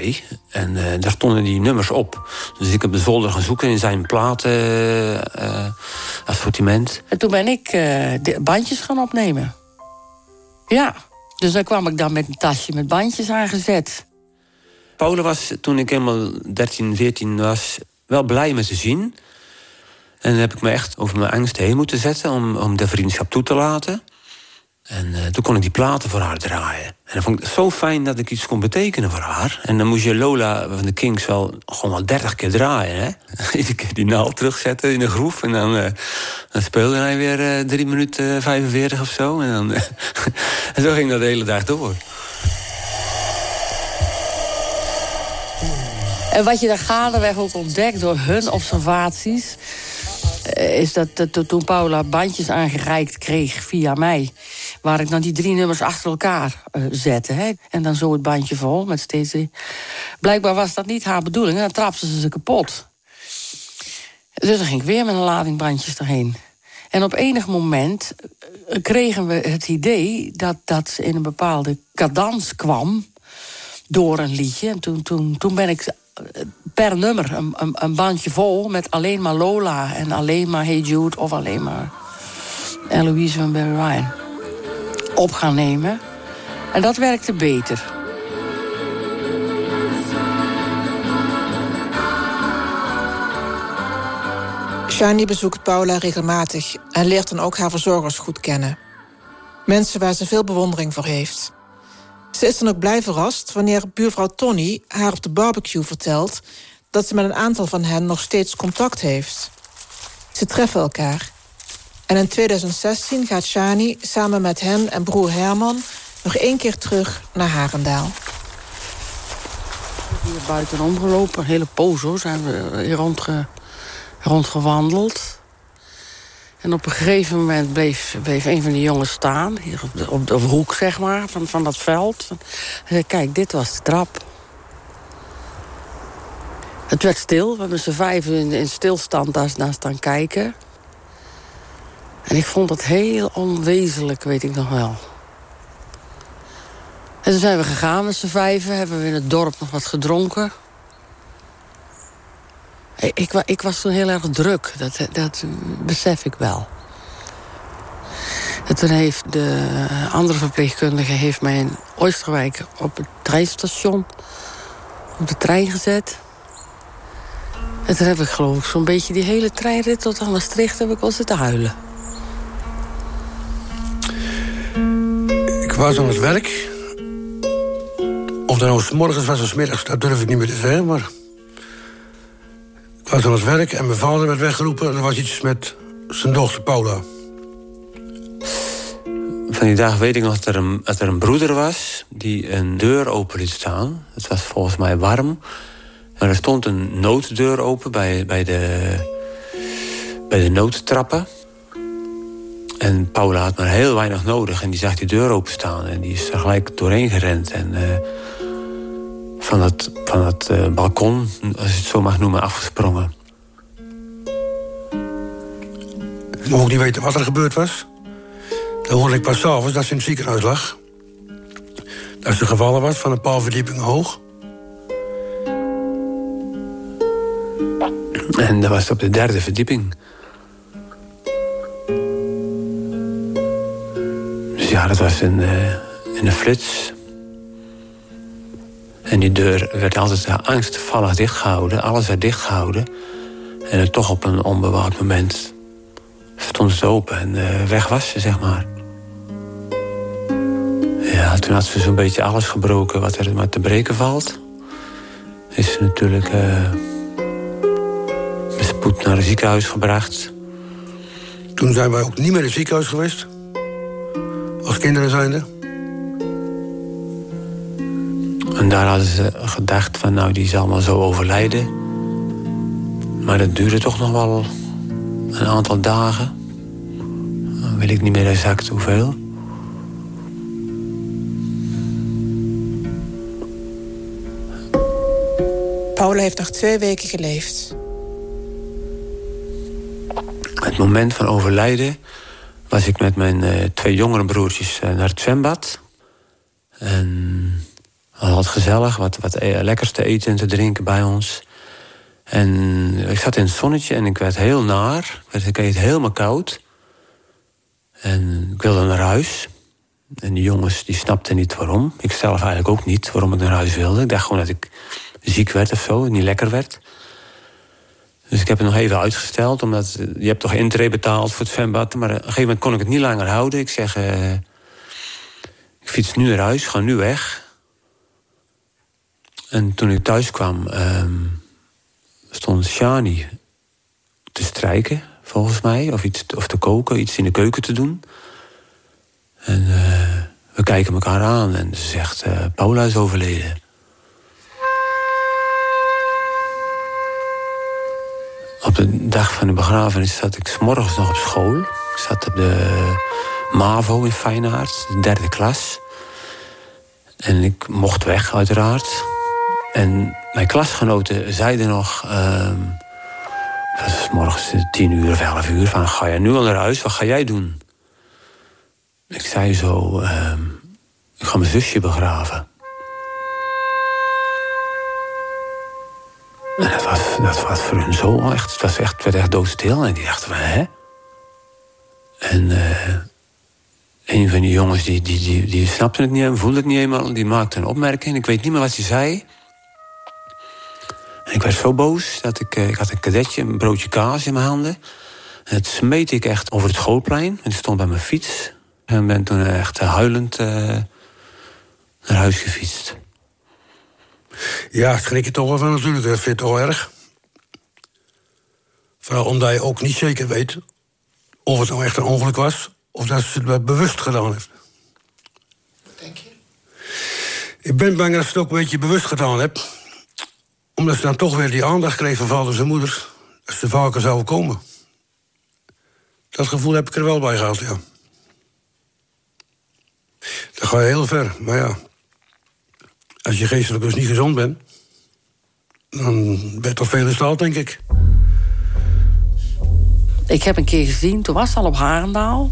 En uh, daar stonden die nummers op. Dus ik heb de zolder gaan zoeken in zijn platen uh, assortiment. En toen ben ik uh, bandjes gaan opnemen. Ja, dus dan kwam ik dan met een tasje met bandjes aangezet. Paula was toen ik helemaal 13, 14 was wel blij met te zien. En dan heb ik me echt over mijn angst heen moeten zetten om, om de vriendschap toe te laten. En uh, toen kon ik die platen voor haar draaien. En dat vond ik zo fijn dat ik iets kon betekenen voor haar. En dan moest je Lola van de Kings wel gewoon wel dertig keer draaien. Hè? <laughs> Iedere keer die naald terugzetten in de groef. En dan, dan speelde hij weer uh, 3 minuten 45 of zo. En, dan, <laughs> en zo ging dat de hele dag door. En wat je daar gaandeweg ook ontdekt door hun observaties... Eh, is dat, toen Paula bandjes aangereikt kreeg via mij... waar ik dan die drie nummers achter elkaar uh, zette. Hè? En dan zo het bandje vol met steeds... Blijkbaar was dat niet haar bedoeling en dan trapte ze ze kapot. Dus dan ging ik weer met een lading bandjes erheen. En op enig moment eh, kregen we het idee dat, dat ze in een bepaalde cadans kwam door een liedje. En toen, toen, toen ben ik per nummer een, een, bandje vol met alleen maar Lola en alleen maar Hey Jude of alleen maar Eloise van Barry Ryan op gaan nemen. En dat werkte beter. Shani bezoekt Paula regelmatig en leert dan ook haar verzorgers goed kennen. Mensen waar ze veel bewondering voor heeft. Ze is dan ook blij verrast wanneer buurvrouw Tony haar op de barbecue vertelt dat ze met een aantal van hen nog steeds contact heeft. Ze treffen elkaar. En in 2016 gaat Shani samen met hen en broer Herman nog één keer terug naar Harendaal. Hier buitenom gelopen, een hele poos hoor, zijn we hier rondge, rondgewandeld. En op een gegeven moment bleef, bleef een van die jongens staan... hier op de, op de hoek, zeg maar, van, van dat veld. Hij zei, kijk, dit was de trap. Het werd stil. We hebben z'n vijf in, stilstand daar, daar staan kijken. En ik vond het heel onwezenlijk, weet ik nog wel. En toen zijn we gegaan met z'n vijven. Hebben we in het dorp nog wat gedronken. Ik, ik, was toen heel erg druk, dat, dat besef ik wel. En toen heeft de andere verpleegkundige heeft mij in Oosterwijk op het treinstation op de trein gezet. En toen heb ik geloof ik zo'n beetje die hele treinrit tot aan Maastricht heb ik al zitten huilen. Ik was aan het werk. Of dat nou s morgens was of s dat durf ik niet meer te zeggen, maar was aan het werk en mijn vader werd weggeroepen. En er was iets met zijn dochter Paula. Van die dag weet ik nog dat er, een, er een broeder was... die een deur open liet staan. Het was volgens mij warm. Maar er stond een nooddeur open bij, bij, de, bij de noodtrappen. En Paula had maar heel weinig nodig. En die zag die deur openstaan. En die is er gelijk doorheen gerend. En... Uh, van het, van het uh, balkon, als je het zo mag noemen, afgesprongen. Ik mocht niet weten wat er gebeurd was. Dan hoorde ik pas s'avonds dat ze in het ziekenhuis lag. Dat ze gevallen was van een paar verdiepingen hoog. En dat was op de derde verdieping. Dus ja, dat was in, uh, in een flits. En die deur werd altijd angstvallig dichtgehouden. Alles werd dichtgehouden. En het toch op een onbewaard moment stond het open en uh, weg was ze, zeg maar. Ja, toen had ze zo'n beetje alles gebroken wat er maar te breken valt. Is ze natuurlijk uh, met spoed naar het ziekenhuis gebracht. Toen zijn wij ook niet meer in het ziekenhuis geweest. Als kinderen zijnde. En daar hadden ze gedacht van nou, die zal maar zo overlijden. Maar dat duurde toch nog wel een aantal dagen. Dan weet ik niet meer exact hoeveel. Paula heeft nog twee weken geleefd. Het moment van overlijden was ik met mijn uh, twee jongere broertjes uh, naar het zwembad. En hadden gezellig, wat, wat e- lekkers te eten en te drinken bij ons. En ik zat in het zonnetje en ik werd heel naar. Ik het helemaal koud. En ik wilde naar huis. En die jongens die snapten niet waarom. Ik zelf eigenlijk ook niet waarom ik naar huis wilde. Ik dacht gewoon dat ik ziek werd of zo, niet lekker werd. Dus ik heb het nog even uitgesteld, omdat je hebt toch intree betaald voor het zwembad. Maar op een gegeven moment kon ik het niet langer houden. Ik zeg, ik fiets nu naar huis, ga nu weg. En toen ik thuis kwam, um, stond Shani te strijken, volgens mij. Of, iets, of te koken, iets in de keuken te doen. En uh, we kijken elkaar aan en ze zegt, uh, Paula is overleden. Op de dag van de begrafenis zat ik morgens nog op school. Ik zat op de MAVO in Feyenoord, de derde klas. En ik mocht weg, uiteraard. En mijn klasgenoten zeiden nog... Uh, dat was morgens tien uur of elf uur... van ga je nu al naar huis, wat ga jij doen? Ik zei zo, uh, ik ga mijn zusje begraven. En dat was, dat was voor hun zo echt, het echt, werd echt doodstil. En die dachten van, hè? En uh, een van die jongens, die, die, die, die snapte het niet en voelde het niet eenmaal. Die maakte een opmerking, ik weet niet meer wat hij zei. Ik werd zo boos dat ik, uh, ik had een kadetje, een broodje kaas in mijn handen. En het smeet ik echt over het schoolplein. En ik stond bij mijn fiets. En ben toen echt huilend uh, naar huis gefietst. Ja, schrik je toch wel van natuurlijk. Dat vind je toch wel erg. Vooral omdat je ook niet zeker weet of het nou echt een ongeluk was... of dat ze het bewust gedaan heeft. Wat denk je? Ik ben bang dat ze het ook een beetje bewust gedaan heeft. Omdat ze dan toch weer die aandacht kreeg van vader en moeder... dat ze vaker zouden komen. Dat gevoel heb ik er wel bij gehad, ja. Dan ga je heel ver, maar ja... Als je geestelijk dus niet gezond bent... dan ben je toch veel in staat, denk ik. Ik heb een keer gezien, toen was het al op Harendaal...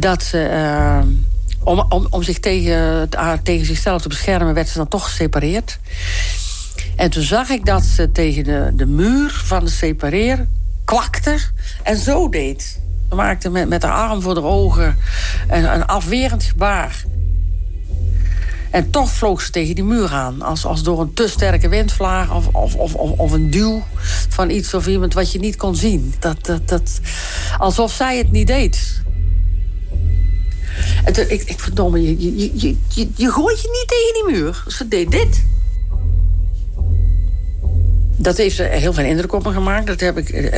dat ze... Uh, om, om, om zich tegen, tegen zichzelf te beschermen... werd ze dan toch gesepareerd. En toen zag ik dat ze tegen de, de muur van de separeer kwakte... en zo deed. Ze maakte met, met haar arm voor de ogen een, een afwerend gebaar... En toch vloog ze tegen die muur aan. Als, als door een te sterke windvlaag of, of, of, of een duw van iets of iemand wat je niet kon zien. Dat, dat, dat, alsof zij het niet deed. En toen, ik, ik verdomme, je, je, je, je, gooit je niet tegen die muur. Ze deed dit. Dat heeft heel veel indruk op me gemaakt. Dat heb ik, uh,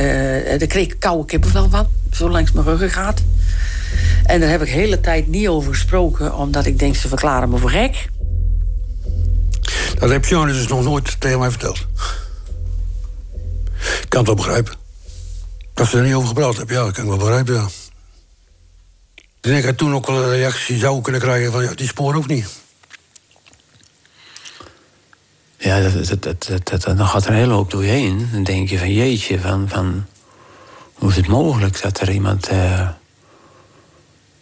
daar kreeg ik koude kippenvel van. Zo langs mijn ruggen gaat. En daar heb ik de hele tijd niet over gesproken... omdat ik denk, ze verklaren me voor gek. Dat heb Jonas dus nog nooit tegen mij verteld. Ik kan het wel begrijpen. Dat ze er niet over gepraat hebben, ja, dat kan ik wel begrijpen, ja. Ik denk dat toen ook wel een reactie zou kunnen krijgen van... ja, die spoor ook niet. Ja, dat, dat, dat, dan gaat er een hele hoop door je heen. Dan denk je van jeetje, van, van, hoe is het mogelijk dat er iemand... Uh,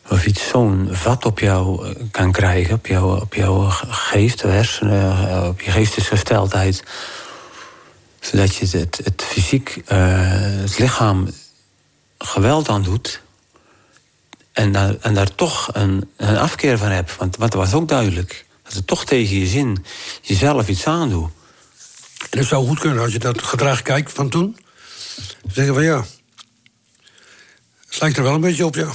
of iets zo'n vat op jou eh, kan krijgen, op, jou, op jouw geest, eh, op je geestesgesteldheid. Zodat je het, het fysiek, het lichaam geweld aan doet. En daar, en daar toch een, een afkeer van hebt. Want, want dat was ook duidelijk. Dat het toch tegen je zin jezelf iets aandoet. En het zou goed kunnen als je dat gedrag kijkt van toen. Zeggen van ja. Het lijkt er wel een beetje op, ja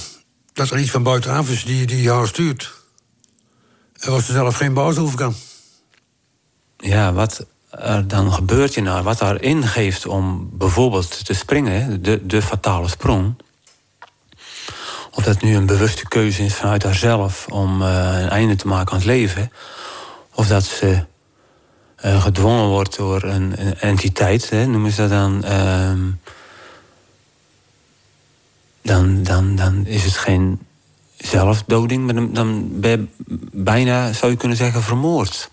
dat er iets van buitenaf is die, die jou stuurt. En was er zelf geen baas over kan. Ja, wat er dan gebeurt je nou, wat erin geeft om bijvoorbeeld te springen, de, de fatale sprong. Of dat nu een bewuste keuze is vanuit haarzelf om uh, een einde te maken aan het leven. Of dat ze uh, gedwongen wordt door een, een entiteit, hè, noemen ze dat dan. Uh, dan, dan, dan is het geen zelfdoding, maar dan, ben je bijna, zou je kunnen zeggen, vermoord.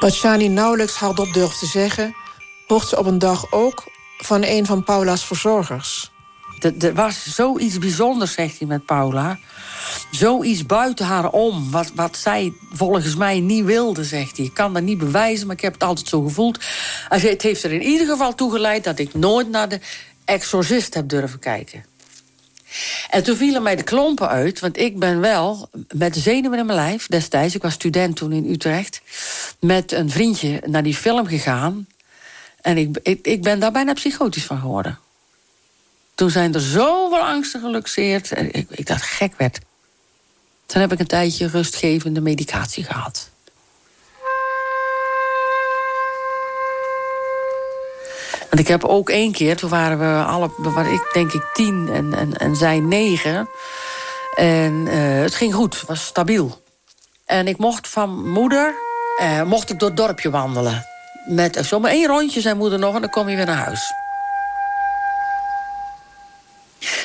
Wat Shani nauwelijks hardop durft te zeggen... hoort ze op een dag ook van een van Paula's verzorgers. Er was zoiets bijzonders, zegt hij met Paula. Zoiets buiten haar om, wat, wat zij volgens mij niet wilde, zegt hij. Ik kan dat niet bewijzen, maar ik heb het altijd zo gevoeld. Het heeft er in ieder geval toe geleid dat ik nooit naar de exorcist heb durven kijken. En toen vielen mij de klompen uit, want ik ben wel met zenuwen in mijn lijf destijds, ik was student toen in Utrecht, met een vriendje naar die film gegaan. En ik, ik, ik ben daar bijna psychotisch van geworden. Toen zijn er zoveel angsten geluxeerd. Ik, ik dacht gek werd. Toen heb ik een tijdje rustgevende medicatie gehad. Want ik heb ook één keer, toen waren we alle, waren ik denk ik tien en, en, en zij negen. En uh, het ging goed, het was stabiel. En ik mocht van moeder, uh, mocht ik door het dorpje wandelen. Met zomaar één rondje, zijn moeder nog, en dan kom je weer naar huis.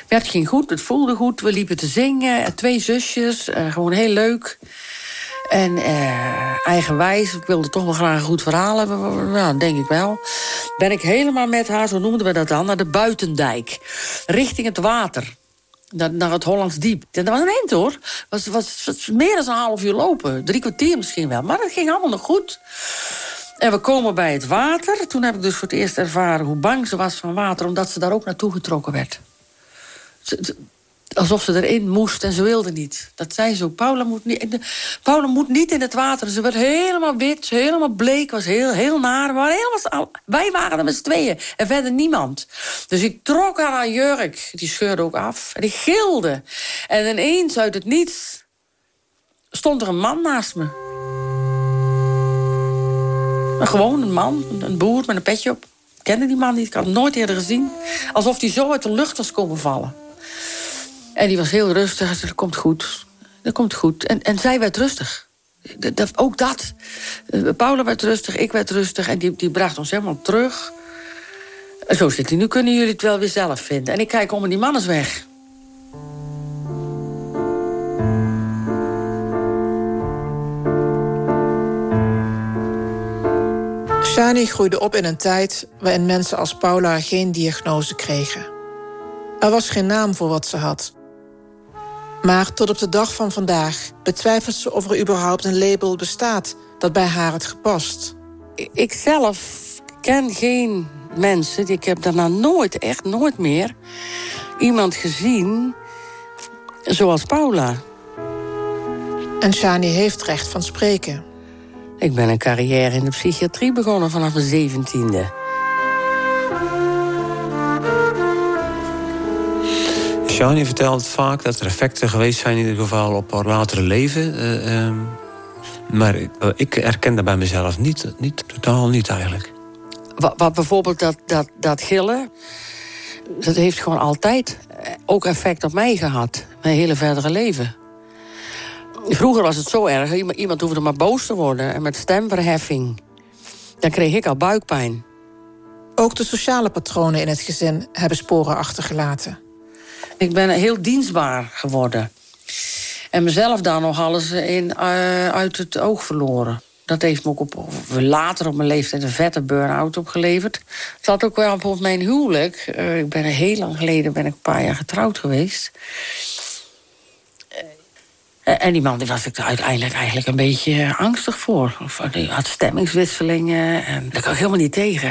het ging goed, het voelde goed. We liepen te zingen, twee zusjes, uh, gewoon heel leuk. En uh, eigenwijs, ik wilde toch wel graag een goed verhaal hebben. Nou, denk ik wel. Ben ik helemaal met haar, zo noemden we dat dan, naar de Buitendijk. Richting het water. Naar, naar het Hollands Diep. En dat was een eind hoor. Het was, was, meer dan een half uur lopen. Drie kwartier misschien wel. Maar het ging allemaal nog goed. En we komen bij het water. Toen heb ik dus voor het eerst ervaren hoe bang ze was van water... omdat ze daar ook naartoe getrokken werd alsof ze erin moest en ze wilde niet. Dat zei ze ook. Paula moet niet, Paula moet niet in het water. Ze werd helemaal wit, helemaal bleek, was heel, heel naar. We helemaal, wij waren er met z'n tweeën en verder niemand. Dus ik trok haar aan jurk. Die scheurde ook af. En ik gilde. En ineens uit het niets stond er een man naast me. Een gewoon een man, een boer met een petje op. Ik kende die man niet, ik had hem nooit eerder gezien. Alsof hij zo uit de lucht was komen vallen. En die was heel rustig. Hij zei, dat komt goed. Dat komt goed. En, en zij werd rustig. Dat, ook dat. Eh, Paula werd rustig, ik werd rustig. En die, die bracht ons helemaal terug. Zo zit hij. Nu kunnen jullie het wel weer zelf vinden. En ik kijk om die man weg. Shani groeide op in een tijd waarin mensen als Paula geen diagnose kregen. Er was geen naam voor wat ze had. Maar tot op de dag van vandaag betwijfelt ze of er überhaupt een label bestaat dat bij haar het gepast. Ik zelf ken geen mensen, ik heb daarna nooit, echt nooit meer, iemand gezien zoals Paula. En Shani heeft recht van spreken. Ik ben een carrière in de psychiatrie begonnen vanaf mijn zeventiende. Shani vertelt vaak dat er effecten geweest zijn... in ieder geval op haar latere leven. Uh, um, maar ik, uh, ik herken dat bij mezelf niet, niet, totaal niet eigenlijk. Wat, wat bijvoorbeeld dat, dat, dat gillen... dat heeft gewoon altijd ook effect op mij gehad. Mijn hele verdere leven. Vroeger was het zo erg, iemand hoefde maar boos te worden... en met stemverheffing. Dan kreeg ik al buikpijn. Ook de sociale patronen in het gezin hebben sporen achtergelaten. Ik ben heel dienstbaar geworden. En mezelf daar nog alles in, uh, uit het oog verloren. Dat heeft me ook op, later op mijn leeftijd een vette burn-out opgeleverd. Het had ook wel bijvoorbeeld mijn huwelijk. Uh, ik ben heel lang geleden ben ik een paar jaar getrouwd geweest. Uh, en die man die was ik uiteindelijk eigenlijk een beetje angstig voor. Of, die had stemmingswisselingen en daar kan ik helemaal niet tegen.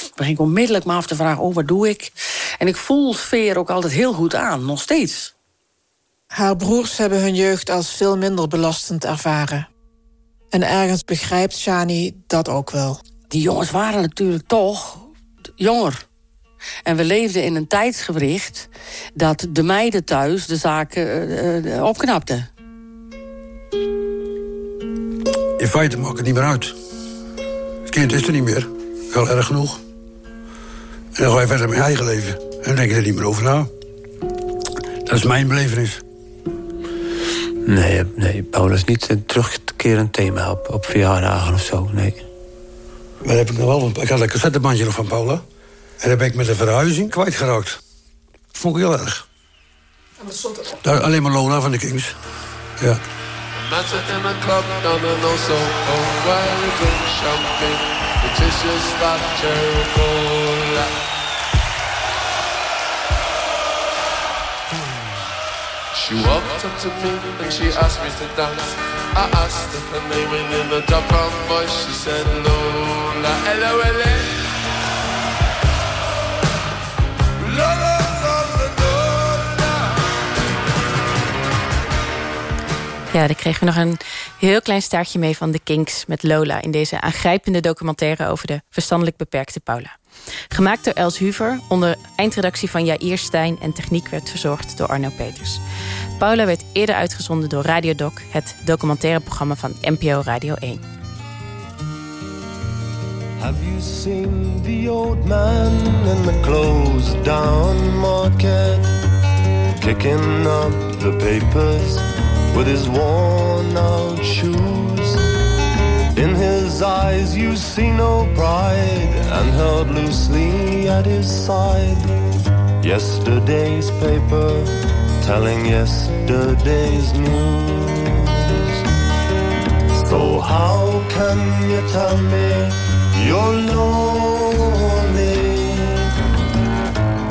Ik begin onmiddellijk me af te vragen, oh, wat doe ik? En ik voel sfeer ook altijd heel goed aan, nog steeds. Haar broers hebben hun jeugd als veel minder belastend ervaren. En ergens begrijpt Shani dat ook wel. Die jongens waren natuurlijk toch jonger. En we leefden in een tijdsgewricht dat de meiden thuis de zaken uh, opknapten. In feite maakt het niet meer uit. Het kind is er niet meer. Wel erg genoeg. En dan ga je verder met je eigen leven. En dan denk je er niet meer over na. Dat is mijn belevenis. Nee, nee Paul is niet een terugkerend thema op, op verjaardagen of zo, nee. Maar heb ik, nog wel, ik had een cassettebandje nog van Paula. En dan ben ik met de verhuizing kwijtgeraakt. Vond ik heel erg. En wat stond erop? Daar, alleen maar Lola van de Kings. Ja. Matter in a club down and also oh where we drink champagne. It is just like terrible. Cola She walked up to me and she asked me to dance. I asked her her name and in a drop-down voice she said Lola. L-O-L-A Lola. Ja, daar kregen we nog een heel klein staartje mee van de Kinks met Lola... in deze aangrijpende documentaire over de verstandelijk beperkte Paula. Gemaakt door Els Huver, onder eindredactie van Jair Stijn... en techniek werd verzorgd door Arno Peters. Paula werd eerder uitgezonden door Radiodoc... het documentaireprogramma van NPO Radio 1. Have you seen the old man in the closed down market? Kicking up the papers with his worn out shoes. In his eyes you see no pride, and held loosely at his side. Yesterday's paper telling yesterday's news. So, how can you tell me you're lonely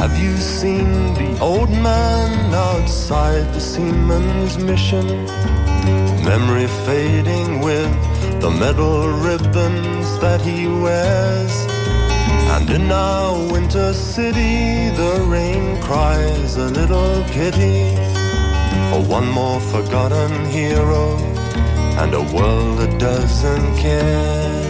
Have you seen the old man outside the seaman's mission? Memory fading with the metal ribbons that he wears. And in our winter city, the rain cries a little pity for one more forgotten hero and a world that doesn't care.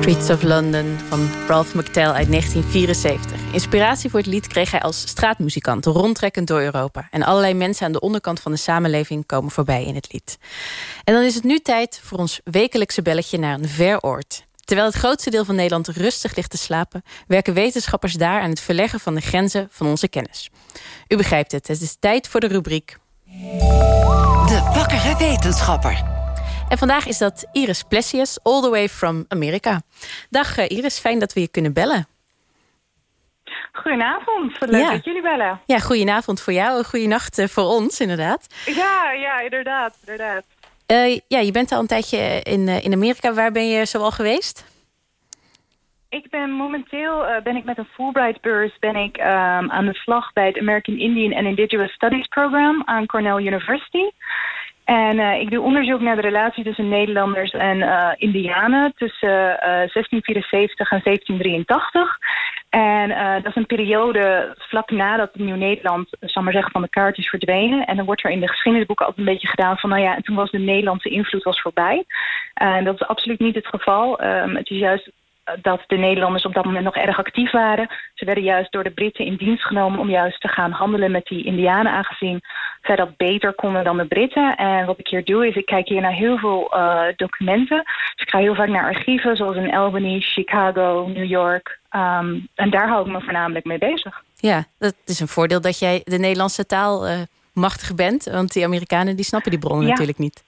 Streets of London van Ralph McTell uit 1974. Inspiratie voor het lied kreeg hij als straatmuzikant, rondtrekkend door Europa. En allerlei mensen aan de onderkant van de samenleving komen voorbij in het lied. En dan is het nu tijd voor ons wekelijkse belletje naar een ver oord. Terwijl het grootste deel van Nederland rustig ligt te slapen... werken wetenschappers daar aan het verleggen van de grenzen van onze kennis. U begrijpt het, het is tijd voor de rubriek... De wakkere wetenschapper. En vandaag is dat Iris Plessius, all the way from Amerika. Dag eh, Iris, fijn dat we je kunnen bellen. Goedenavond, leuk Ja. dat jullie bellen. Ja, goedenavond voor jou, goeienacht eh, voor ons inderdaad. Ja, ja, inderdaad, inderdaad. Eh, ja, je bent al een tijdje in, in Amerika. Waar ben je zoal geweest? Ik ben momenteel ben ik met een Fulbright-beurs ben ik ehm, aan de slag bij het American Indian and Indigenous Studies Program aan Cornell University. En eh, ik doe onderzoek naar de relatie tussen Nederlanders en eh, Indianen tussen eh, 1674 en 1783. En eh, dat is een periode vlak nadat Nieuw-Nederland, eh, zal maar zeggen, van de kaart is verdwenen. En dan wordt er in de geschiedenisboeken altijd een beetje gedaan van, nou ja, en toen was de Nederlandse invloed was voorbij. En dat is absoluut niet het geval. Ehm, het is juist eh, dat de Nederlanders op dat moment nog erg actief waren. Ze werden juist door de Britten in dienst genomen om juist te gaan handelen met die Indianen, aangezien zij dat beter konden dan de Britten. En wat ik hier doe, is ik kijk hier naar heel veel eh, documenten. Dus ik ga heel vaak naar archieven, zoals in Albany, Chicago, New York. Ehm, en daar hou ik me voornamelijk mee bezig. Ja, dat is een voordeel dat jij de Nederlandse taal eh, machtig bent. Want die Amerikanen die snappen die bronnen Ja. natuurlijk niet.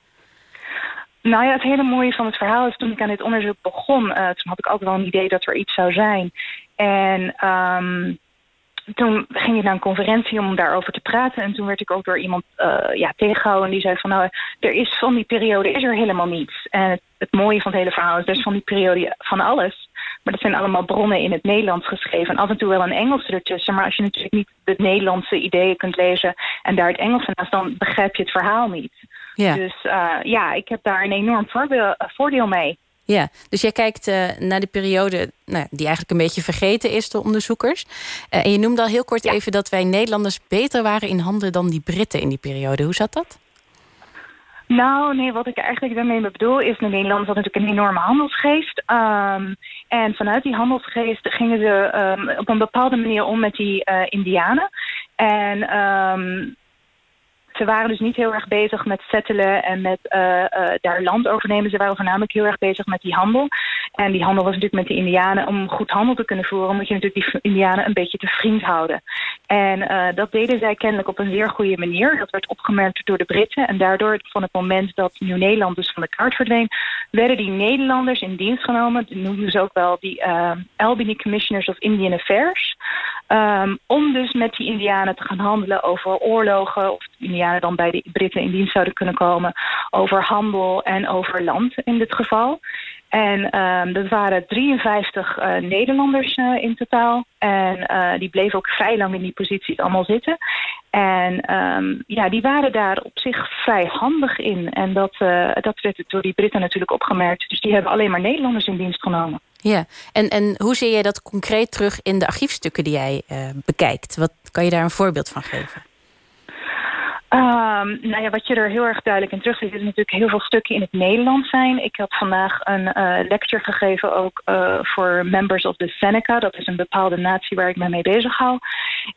Nou ja, het hele mooie van het verhaal is toen ik aan dit onderzoek begon, eh, toen had ik ook wel een idee dat er iets zou zijn. En ehm, toen ging ik naar een conferentie om daarover te praten. En toen werd ik ook door iemand eh, ja, tegengehouden. En die zei van nou, er is van die periode is er helemaal niets. En het, mooie van het hele verhaal is, er is van die periode van alles. Maar dat zijn allemaal bronnen in het Nederlands geschreven. En af en toe wel een Engelse ertussen. Maar als je natuurlijk niet de Nederlandse ideeën kunt lezen en daar het Engelse naast, dan begrijp je het verhaal niet. Ja. Dus eh, ja, ik heb daar een enorm eh, voordeel mee. Ja, dus jij kijkt eh, naar de periode nou, die eigenlijk een beetje vergeten is door onderzoekers. En je noemde al heel kort even dat wij Nederlanders beter waren in handelen dan die Britten in die periode. Hoe zat dat? Nou, nee, wat ik eigenlijk daarmee bedoel is... de Nederlanders hadden natuurlijk een enorme handelsgeest. Ehm, en vanuit die handelsgeest gingen ze ehm, op een bepaalde manier om met die indianen. En ehm, ze waren dus niet heel erg bezig met settelen en met eh, eh, daar land overnemen. Ze waren voornamelijk heel erg bezig met die handel. En die handel was natuurlijk met de indianen. Om goed handel te kunnen voeren moet je natuurlijk die indianen een beetje te vriend houden. En eh, dat deden zij kennelijk op een zeer goede manier. Dat werd opgemerkt door de Britten. En daardoor, van het moment dat Nieuw-Nederland dus van de kaart verdween... werden die Nederlanders in dienst genomen. Die noemden ze ook wel die Albany Commissioners of Indian Affairs. Ehm, om dus met die indianen te gaan handelen over oorlogen... of de dan bij de Britten in dienst zouden kunnen komen... over handel en over land in dit geval. En ehm dat waren 53 eh, Nederlanders eh, in totaal. En eh, die bleven ook vrij lang in die posities allemaal zitten. En ehm, ja, die waren daar op zich vrij handig in. En dat, dat werd door die Britten natuurlijk opgemerkt. Dus die hebben alleen maar Nederlanders in dienst genomen. Ja, en, en hoe zie jij dat concreet terug in de archiefstukken die jij bekijkt? Wat kan je daar een voorbeeld van geven? Ehm, nou ja, wat je er heel erg duidelijk in terug ziet, is natuurlijk heel veel stukken in het Nederlands zijn. Ik had vandaag een eh, lecture gegeven ook eh, voor members of the Seneca. Dat is een bepaalde natie waar ik me mee bezig hou.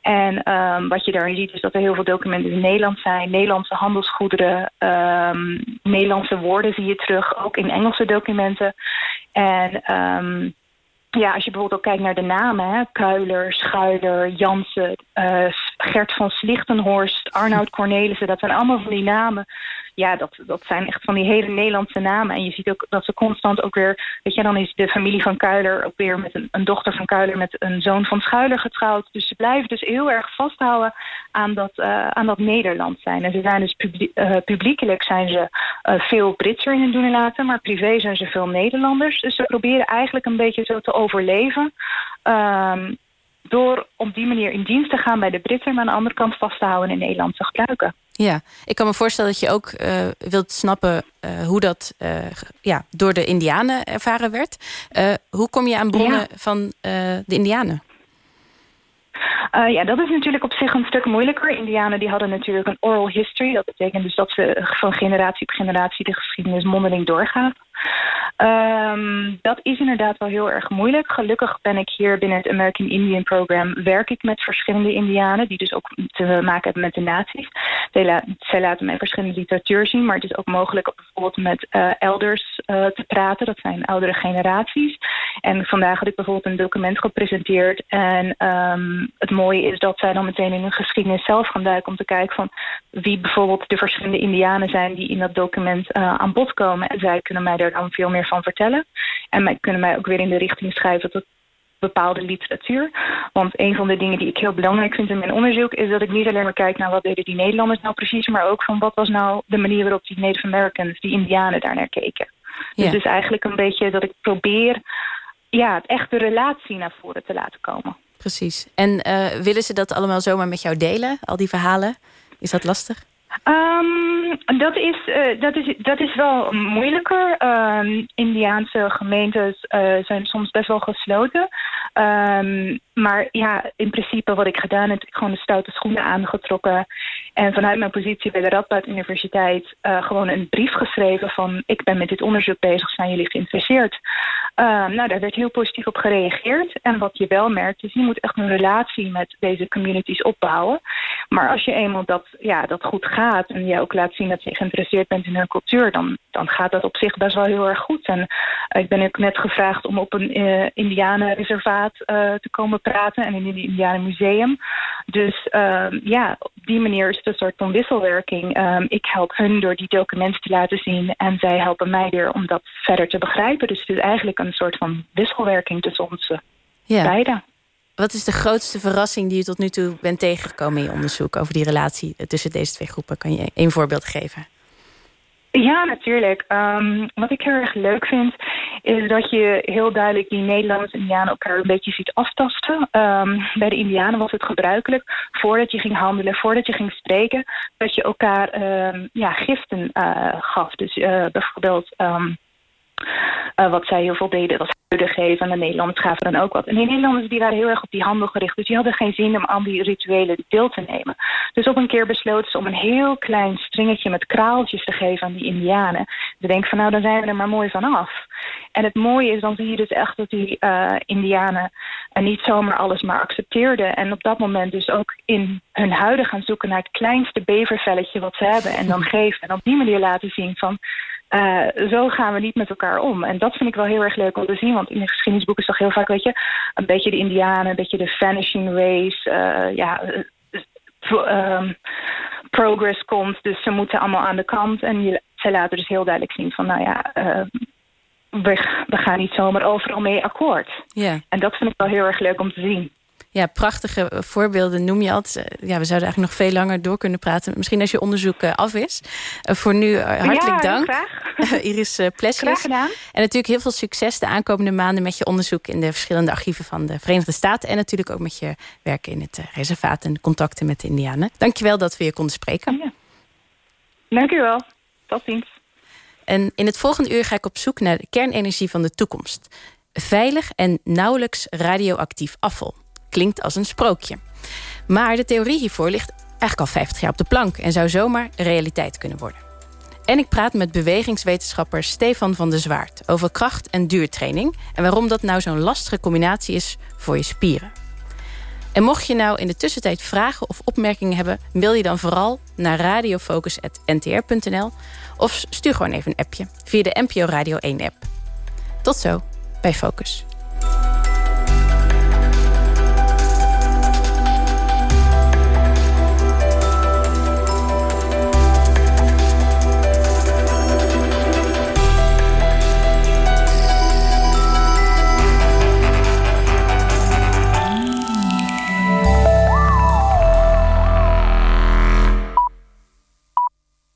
En ehm, wat je daarin ziet is dat er heel veel documenten in het Nederlands zijn. Nederlandse handelsgoederen, ehm, Nederlandse woorden zie je terug, ook in Engelse documenten. En ja, als je bijvoorbeeld ook kijkt naar de namen, hè, Kuiler, Schuiler, Jansen, eh, Gert van Slichtenhorst, Arnoud Cornelissen, dat zijn allemaal van die namen. Ja, dat, dat zijn echt van die hele Nederlandse namen. En je ziet ook dat ze constant ook weer, weet je, dan is de familie van Kuiler ook weer met een, een dochter van Kuiler met een zoon van Schuiler getrouwd. Dus ze blijven dus heel erg vasthouden aan dat, eh, aan dat Nederland zijn. En ze zijn dus publie- eh, publiekelijk zijn ze eh, veel Britser in het doen en laten, maar privé zijn ze veel Nederlanders. Dus ze proberen eigenlijk een beetje zo te overleven. ehm, door op die manier in dienst te gaan bij de Britten, maar aan de andere kant vast te houden in Nederland te gebruiken. Ja, ik kan me voorstellen dat je ook eh, wilt snappen eh, hoe dat eh, ja, door de Indianen ervaren werd. Hoe kom je aan bronnen Ja. van de Indianen? Ja, dat is natuurlijk op zich een stuk moeilijker. Indianen die hadden natuurlijk een oral history. Dat betekent dus dat ze van generatie op generatie de geschiedenis mondeling doorgaat. Um, dat is inderdaad wel heel erg moeilijk. Gelukkig ben ik hier binnen het American Indian Program... werk ik met verschillende indianen... die dus ook te maken hebben met de naties. Zij, laten mij verschillende literatuur zien... maar het is ook mogelijk om bijvoorbeeld met uh, elders uh, te praten. Dat zijn oudere generaties. En vandaag had ik bijvoorbeeld een document gepresenteerd... en um, het mooie is dat zij dan meteen in hun geschiedenis zelf gaan duiken... om te kijken van wie bijvoorbeeld de verschillende indianen zijn... die in dat document uh, aan bod komen. En zij kunnen mij daar dan veel meer van vertellen. En mij, kunnen mij ook weer in de richting schrijven tot bepaalde literatuur. Want een van de dingen die ik heel belangrijk vind in mijn onderzoek... is dat ik niet alleen maar kijk naar wat deden die Nederlanders nou precies... maar ook van wat was nou de manier waarop die Native Americans, die Indianen, daar naar keken. Ja. Dus, dus eigenlijk een beetje dat ik probeer ja, het echte relatie naar voren te laten komen. Precies. En uh, willen ze dat allemaal zomaar met jou delen, al die verhalen? Is dat lastig? Um, dat, is, uh, dat, is, dat is wel moeilijker. Um, Indiaanse gemeentes uh, zijn soms best wel gesloten. Um, maar ja, in principe wat ik gedaan heb, ik gewoon de stoute schoenen aangetrokken. En vanuit mijn positie bij de Radboud Universiteit uh, gewoon een brief geschreven van ik ben met dit onderzoek bezig, zijn jullie geïnteresseerd? nou, daar werd heel positief op gereageerd. En wat je wel merkt, is je moet echt een relatie met deze communities opbouwen. Maar als je eenmaal dat, ja, dat goed gaat en je ook laat zien dat je geïnteresseerd bent in hun cultuur, dan, dan gaat dat op zich best wel heel erg goed. En uh, ik ben ook net gevraagd om op een indianenreservaat te komen praten en in het Indianenmuseum. Dus ja, op die manier het een soort van wisselwerking. Um, ik help hun door die documenten te laten zien en zij helpen mij weer om dat verder te begrijpen. Dus het is eigenlijk een soort van wisselwerking tussen ons ja. beiden. Wat is de grootste verrassing die je tot nu toe bent tegengekomen in je onderzoek over die relatie tussen deze twee groepen? Kan je één voorbeeld geven? Ja, natuurlijk. Um, wat ik heel erg leuk vind, is dat je heel duidelijk die Nederlandse Indianen elkaar een beetje ziet aftasten. Um, bij de Indianen was het gebruikelijk, voordat je ging handelen, voordat je ging spreken, dat je elkaar um, ja, giften uh, gaf. Dus uh, bijvoorbeeld... Uh, wat zij heel veel deden was huiden geven. En de Nederlanders gaven dan ook wat. En die Nederlanders die waren heel erg op die handel gericht. Dus die hadden geen zin om aan die rituelen deel te nemen. Dus op een keer besloten ze om een heel klein stringetje met kraaltjes te geven aan die indianen. Ze denken van nou, dan zijn we er maar mooi vanaf. En het mooie is, dan zie je dus echt dat die uh, indianen uh, niet zomaar alles maar accepteerden. En op dat moment dus ook in hun huiden gaan zoeken naar het kleinste bevervelletje wat ze hebben. En dan <laughs> geven. En op die manier laten zien van uh, zo gaan we niet met elkaar om. En dat vind ik wel heel erg leuk om te zien. Want in de geschiedenisboek is toch heel vaak, weet je... een beetje de indianen, een beetje de vanishing race. Uh, ja, um, progress komt. Dus ze moeten allemaal aan de kant. En je, ze laten dus heel duidelijk zien van... nou ja, uh, we, we gaan niet zomaar overal mee akkoord. Ja. En dat vind ik wel heel erg leuk om te zien. Ja, prachtige voorbeelden noem je altijd. Ja, we zouden eigenlijk nog veel langer door kunnen praten. Misschien als je onderzoek af is. voor nu hartelijk ja, dank. Graag. <laughs> Iris Plesjes. Gedaan. En natuurlijk heel veel succes de aankomende maanden met je onderzoek in de verschillende archieven van de Verenigde Staten. En natuurlijk ook met je werk in het reservaat en contacten met de Indianen. Dankjewel dat we je konden spreken. Ja. Dank u wel. Tot ziens. En in het volgende uur ga ik op zoek naar de kernenergie van de toekomst. Veilig en nauwelijks radioactief afval klinkt als een sprookje. Maar de theorie hiervoor ligt eigenlijk al 50 jaar op de plank... en zou zomaar realiteit kunnen worden. En ik praat met bewegingswetenschapper Stefan van der Zwaard... over kracht- en duurtraining... en waarom dat nou zo'n lastige combinatie is voor je spieren. En mocht je nou in de tussentijd vragen of opmerkingen hebben... mail je dan vooral naar radiofocus.ntr.nl... of stuur gewoon even een appje via de NPO Radio 1-app. Tot zo bij Focus.